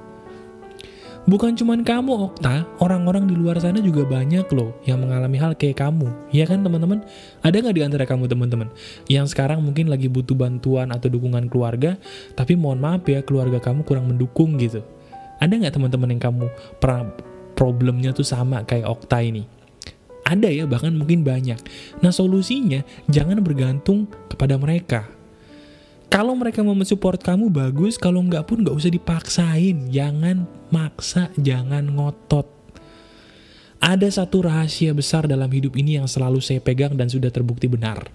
Bukan cuma kamu, Okta, orang-orang di luar sana juga banyak loh yang mengalami hal kayak kamu. Ya kan teman-teman? Ada nggak di antara kamu teman-teman yang sekarang mungkin lagi butuh bantuan atau dukungan keluarga, tapi mohon maaf ya keluarga kamu kurang mendukung gitu. Ada nggak teman-teman yang kamu problemnya tuh sama kayak Okta ini? Ada ya, bahkan mungkin banyak. Nah solusinya jangan bergantung kepada mereka kalau mereka mau mensupport kamu bagus, kalau nggak pun nggak usah dipaksain. Jangan maksa, jangan ngotot. Ada satu rahasia besar dalam hidup ini yang selalu saya pegang dan sudah terbukti benar.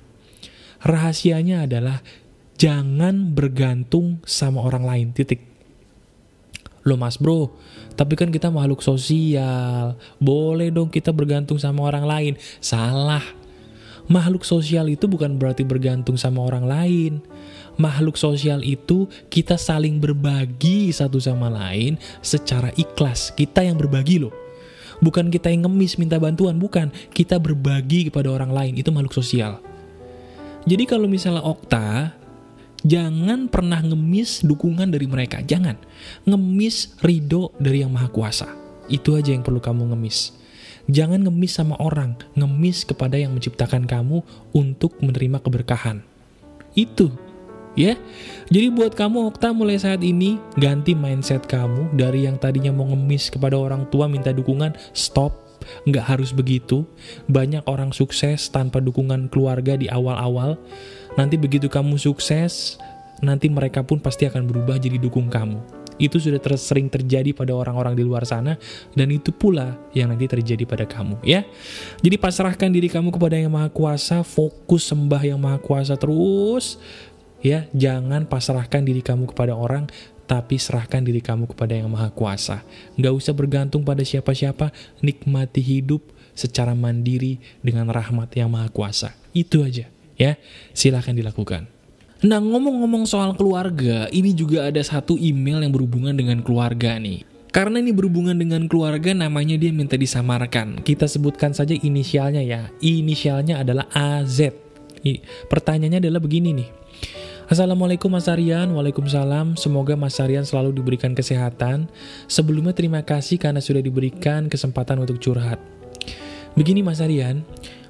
Rahasianya adalah jangan bergantung sama orang lain, titik. Loh mas bro, tapi kan kita makhluk sosial, boleh dong kita bergantung sama orang lain. Salah, makhluk sosial itu bukan berarti bergantung sama orang lain makhluk sosial itu kita saling berbagi satu sama lain secara ikhlas. Kita yang berbagi loh. Bukan kita yang ngemis minta bantuan, bukan. Kita berbagi kepada orang lain, itu makhluk sosial. Jadi kalau misalnya Okta, jangan pernah ngemis dukungan dari mereka. Jangan. Ngemis ridho dari yang maha kuasa. Itu aja yang perlu kamu ngemis. Jangan ngemis sama orang, ngemis kepada yang menciptakan kamu untuk menerima keberkahan. Itu ya. Jadi buat kamu Okta mulai saat ini ganti mindset kamu dari yang tadinya mau ngemis kepada orang tua minta dukungan, stop. Nggak harus begitu. Banyak orang sukses tanpa dukungan keluarga di awal-awal. Nanti begitu kamu sukses, nanti mereka pun pasti akan berubah jadi dukung kamu. Itu sudah sering terjadi pada orang-orang di luar sana dan itu pula yang nanti terjadi pada kamu ya. Jadi pasrahkan diri kamu kepada Yang Maha Kuasa, fokus sembah Yang Maha Kuasa terus Ya, jangan pasrahkan diri kamu kepada orang, tapi serahkan diri kamu kepada yang maha kuasa. Nggak usah bergantung pada siapa-siapa, nikmati hidup secara mandiri dengan rahmat yang maha kuasa. Itu aja, ya. Silahkan dilakukan. Nah, ngomong-ngomong soal keluarga, ini juga ada satu email yang berhubungan dengan keluarga nih. Karena ini berhubungan dengan keluarga, namanya dia minta disamarkan. Kita sebutkan saja inisialnya ya. Inisialnya adalah AZ. Pertanyaannya adalah begini nih. Assalamualaikum Mas Aryan, Waalaikumsalam. Semoga Mas Aryan selalu diberikan kesehatan. Sebelumnya terima kasih karena sudah diberikan kesempatan untuk curhat. Begini Mas Aryan,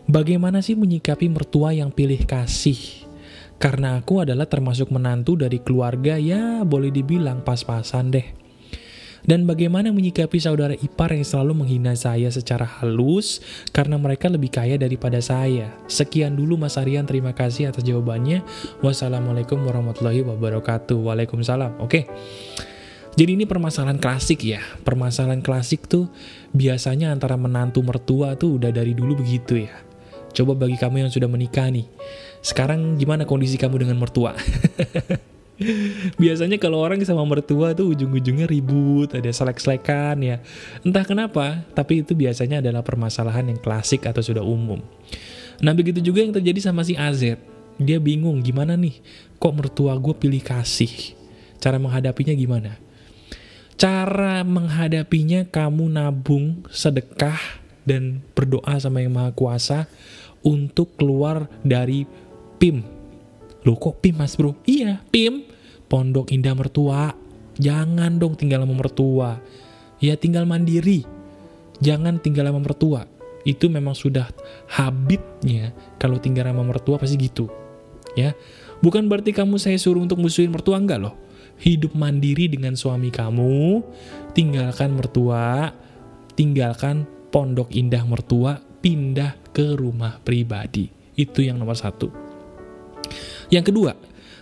bagaimana sih menyikapi mertua yang pilih kasih? Karena aku adalah termasuk menantu dari keluarga ya boleh dibilang pas-pasan deh. Dan bagaimana menyikapi saudara ipar yang selalu menghina saya secara halus karena mereka lebih kaya daripada saya. Sekian dulu Mas Aryan, terima kasih atas jawabannya. Wassalamualaikum warahmatullahi wabarakatuh. Waalaikumsalam. Oke. Jadi ini permasalahan klasik ya. Permasalahan klasik tuh biasanya antara menantu mertua tuh udah dari dulu begitu ya. Coba bagi kamu yang sudah menikah nih. Sekarang gimana kondisi kamu dengan mertua? Biasanya kalau orang sama mertua tuh ujung-ujungnya ribut, ada selek-selekan ya. Entah kenapa, tapi itu biasanya adalah permasalahan yang klasik atau sudah umum. Nah begitu juga yang terjadi sama si AZ. Dia bingung gimana nih, kok mertua gue pilih kasih. Cara menghadapinya gimana? Cara menghadapinya kamu nabung, sedekah, dan berdoa sama yang maha kuasa untuk keluar dari PIM. Loh kok PIM mas bro? Iya, PIM. Pondok Indah Mertua. Jangan dong tinggal sama mertua. Ya tinggal mandiri. Jangan tinggal sama mertua. Itu memang sudah habitnya kalau tinggal sama mertua pasti gitu. Ya. Bukan berarti kamu saya suruh untuk musuhin mertua enggak loh. Hidup mandiri dengan suami kamu, tinggalkan mertua, tinggalkan pondok indah mertua, pindah ke rumah pribadi. Itu yang nomor satu. Yang kedua,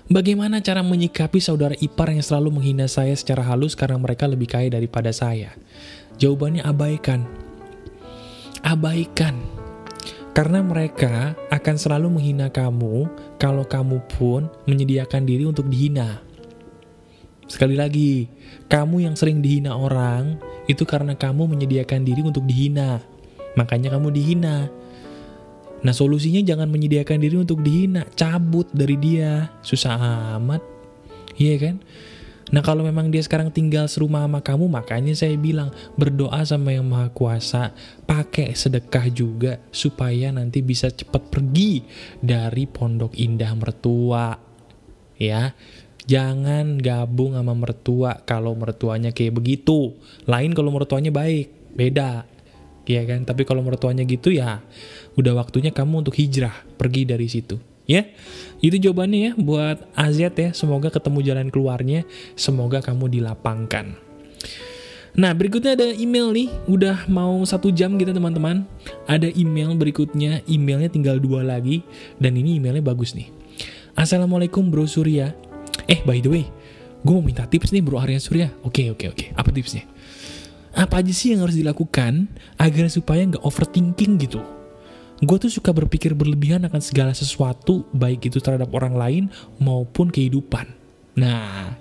bagaimana cara menyikapi saudara ipar yang selalu menghina saya secara halus karena mereka lebih kaya daripada saya? Jawabannya abaikan. Abaikan. Karena mereka akan selalu menghina kamu kalau kamu pun menyediakan diri untuk dihina. Sekali lagi, kamu yang sering dihina orang, itu karena kamu menyediakan diri untuk dihina. Makanya kamu dihina. Nah solusinya jangan menyediakan diri untuk dihina, cabut dari dia. Susah amat. Iya kan? Nah kalau memang dia sekarang tinggal serumah sama kamu, makanya saya bilang berdoa sama yang maha kuasa, pakai sedekah juga supaya nanti bisa cepat pergi dari pondok indah mertua. Ya, jangan gabung sama mertua kalau mertuanya kayak begitu. Lain kalau mertuanya baik, beda. Ya kan? Tapi kalau mertuanya gitu ya udah waktunya kamu untuk hijrah, pergi dari situ. Ya, itu jawabannya ya buat AZ ya. Semoga ketemu jalan keluarnya, semoga kamu dilapangkan. Nah, berikutnya ada email nih, udah mau satu jam gitu teman-teman. Ada email berikutnya, emailnya tinggal dua lagi, dan ini emailnya bagus nih. Assalamualaikum bro Surya. Eh, by the way, gue mau minta tips nih bro Arya Surya. Oke, oke, oke. Apa tipsnya? Apa aja sih yang harus dilakukan agar supaya nggak overthinking gitu? gue tuh suka berpikir berlebihan akan segala sesuatu, baik itu terhadap orang lain maupun kehidupan. Nah,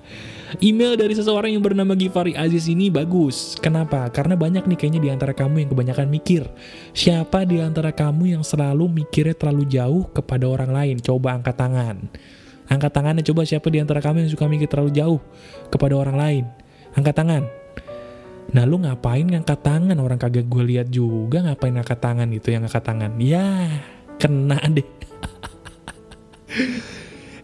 email dari seseorang yang bernama Givari Aziz ini bagus. Kenapa? Karena banyak nih kayaknya di antara kamu yang kebanyakan mikir. Siapa di antara kamu yang selalu mikirnya terlalu jauh kepada orang lain? Coba angkat tangan. Angkat tangannya coba siapa di antara kamu yang suka mikir terlalu jauh kepada orang lain? Angkat tangan. Nah lu ngapain ngangkat tangan orang kagak gue lihat juga ngapain ngangkat tangan itu yang ngangkat tangan ya kena deh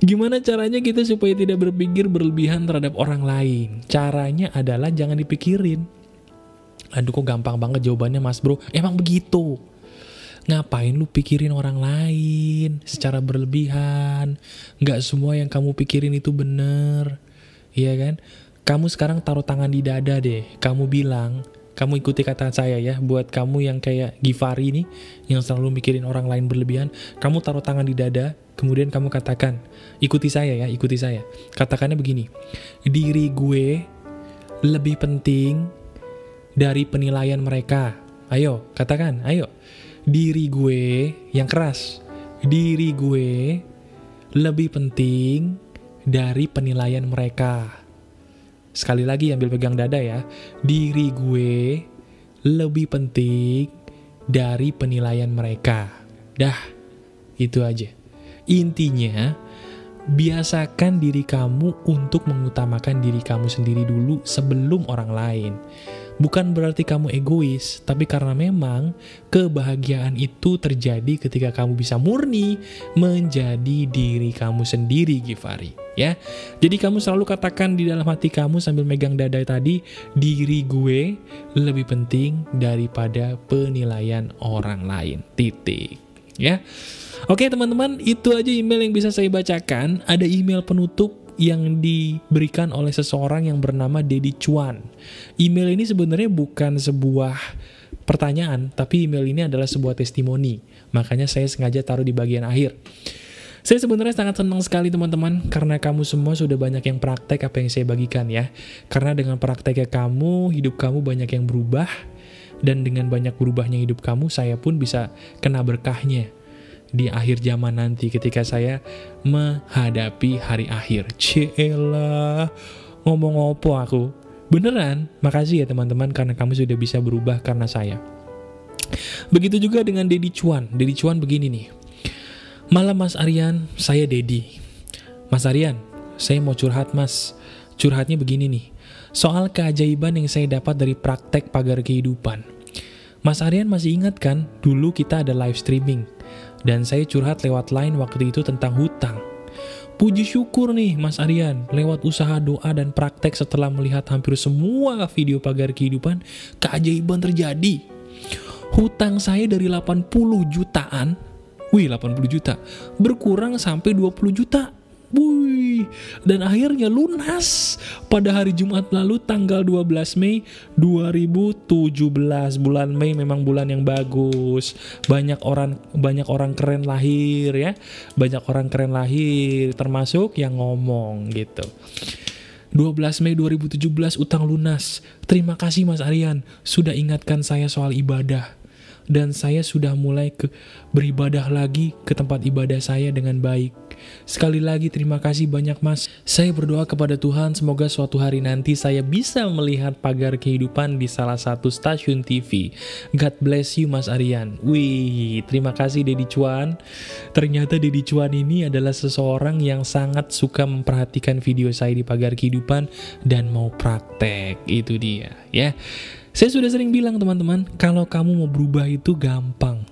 Gimana caranya kita supaya tidak berpikir berlebihan terhadap orang lain? Caranya adalah jangan dipikirin. Aduh kok gampang banget jawabannya mas bro. Emang begitu. Ngapain lu pikirin orang lain secara berlebihan? Gak semua yang kamu pikirin itu bener. Iya kan? Kamu sekarang taruh tangan di dada deh. Kamu bilang, kamu ikuti kata saya ya, buat kamu yang kayak Givari nih, yang selalu mikirin orang lain berlebihan, kamu taruh tangan di dada, kemudian kamu katakan, ikuti saya ya, ikuti saya. Katakannya begini, diri gue lebih penting dari penilaian mereka. Ayo, katakan, ayo. Diri gue yang keras, diri gue lebih penting dari penilaian mereka. Sekali lagi ambil pegang dada ya. Diri gue lebih penting dari penilaian mereka. Dah, itu aja. Intinya, biasakan diri kamu untuk mengutamakan diri kamu sendiri dulu sebelum orang lain. Bukan berarti kamu egois, tapi karena memang kebahagiaan itu terjadi ketika kamu bisa murni menjadi diri kamu sendiri, Givari. Ya, jadi kamu selalu katakan di dalam hati kamu sambil megang dada tadi, diri gue lebih penting daripada penilaian orang lain. Titik. Ya. Oke teman-teman, itu aja email yang bisa saya bacakan. Ada email penutup yang diberikan oleh seseorang yang bernama Dedi Chuan. Email ini sebenarnya bukan sebuah pertanyaan, tapi email ini adalah sebuah testimoni. Makanya saya sengaja taruh di bagian akhir. Saya sebenarnya sangat senang sekali teman-teman karena kamu semua sudah banyak yang praktek apa yang saya bagikan ya. Karena dengan prakteknya kamu, hidup kamu banyak yang berubah dan dengan banyak berubahnya hidup kamu, saya pun bisa kena berkahnya di akhir zaman nanti ketika saya menghadapi hari akhir. Cielah, ngomong opo aku. Beneran, makasih ya teman-teman karena kamu sudah bisa berubah karena saya. Begitu juga dengan Dedi Cuan. Dedi Cuan begini nih. Malam Mas Aryan, saya Dedi. Mas Aryan, saya mau curhat mas. Curhatnya begini nih. Soal keajaiban yang saya dapat dari praktek pagar kehidupan. Mas Aryan masih ingat kan, dulu kita ada live streaming. Dan saya curhat lewat line waktu itu tentang hutang. Puji syukur nih Mas Aryan, lewat usaha doa dan praktek setelah melihat hampir semua video pagar kehidupan, keajaiban terjadi. Hutang saya dari 80 jutaan Wih 80 juta Berkurang sampai 20 juta Wih, dan akhirnya lunas pada hari Jumat lalu tanggal 12 Mei 2017. Bulan Mei memang bulan yang bagus. Banyak orang banyak orang keren lahir ya. Banyak orang keren lahir termasuk yang ngomong gitu. 12 Mei 2017 utang lunas. Terima kasih Mas Aryan sudah ingatkan saya soal ibadah dan saya sudah mulai ke beribadah lagi ke tempat ibadah saya dengan baik. Sekali lagi terima kasih banyak mas. Saya berdoa kepada Tuhan semoga suatu hari nanti saya bisa melihat pagar kehidupan di salah satu stasiun TV. God bless you mas Aryan. Wih, terima kasih Dedi Cuan. Ternyata Dedi Cuan ini adalah seseorang yang sangat suka memperhatikan video saya di pagar kehidupan dan mau praktek. Itu dia ya. Saya sudah sering bilang teman-teman, kalau kamu mau berubah itu gampang.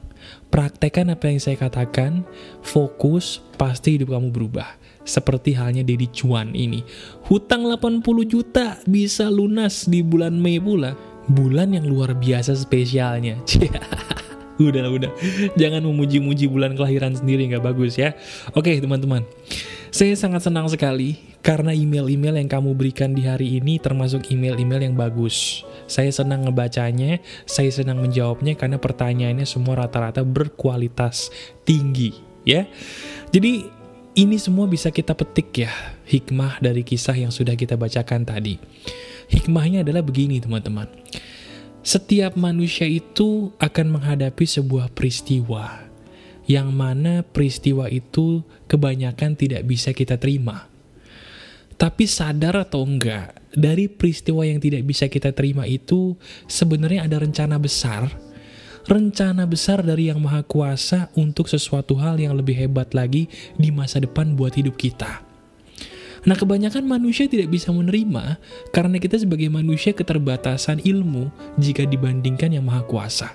Praktekkan apa yang saya katakan, fokus, pasti hidup kamu berubah. Seperti halnya Dedi Cuan ini. Hutang 80 juta bisa lunas di bulan Mei pula. Bulan yang luar biasa spesialnya. udah udah. Jangan memuji-muji bulan kelahiran sendiri, nggak bagus ya. Oke teman-teman. Saya sangat senang sekali karena email-email yang kamu berikan di hari ini termasuk email-email yang bagus. Saya senang ngebacanya, saya senang menjawabnya karena pertanyaannya semua rata-rata berkualitas tinggi, ya. Jadi ini semua bisa kita petik ya, hikmah dari kisah yang sudah kita bacakan tadi. Hikmahnya adalah begini teman-teman. Setiap manusia itu akan menghadapi sebuah peristiwa, yang mana peristiwa itu kebanyakan tidak bisa kita terima tapi sadar atau enggak, dari peristiwa yang tidak bisa kita terima itu sebenarnya ada rencana besar. Rencana besar dari Yang Maha Kuasa untuk sesuatu hal yang lebih hebat lagi di masa depan buat hidup kita. Nah kebanyakan manusia tidak bisa menerima karena kita sebagai manusia keterbatasan ilmu jika dibandingkan Yang Maha Kuasa.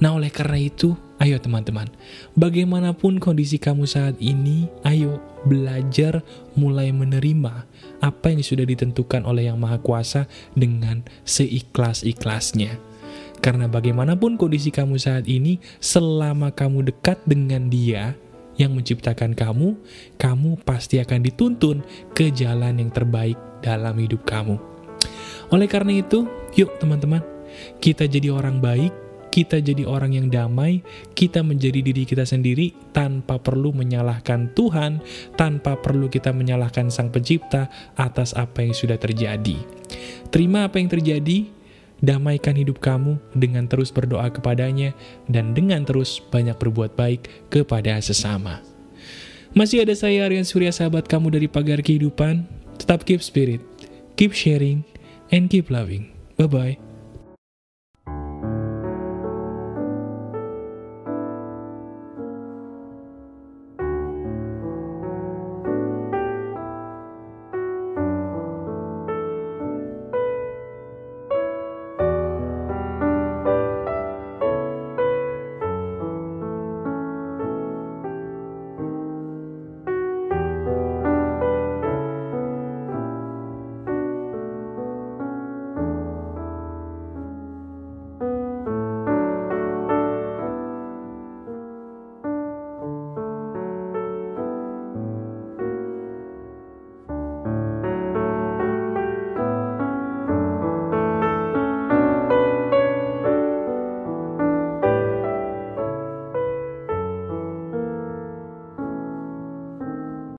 Nah oleh karena itu, ayo teman-teman, bagaimanapun kondisi kamu saat ini, ayo belajar mulai menerima apa yang sudah ditentukan oleh Yang Maha Kuasa dengan seikhlas-ikhlasnya. Karena bagaimanapun kondisi kamu saat ini, selama kamu dekat dengan dia yang menciptakan kamu, kamu pasti akan dituntun ke jalan yang terbaik dalam hidup kamu. Oleh karena itu, yuk teman-teman, kita jadi orang baik, kita jadi orang yang damai, kita menjadi diri kita sendiri tanpa perlu menyalahkan Tuhan, tanpa perlu kita menyalahkan Sang Pencipta atas apa yang sudah terjadi. Terima apa yang terjadi, damaikan hidup kamu dengan terus berdoa kepadanya, dan dengan terus banyak berbuat baik kepada sesama. Masih ada saya Aryan Surya sahabat kamu dari Pagar Kehidupan. Tetap keep spirit, keep sharing, and keep loving. Bye-bye.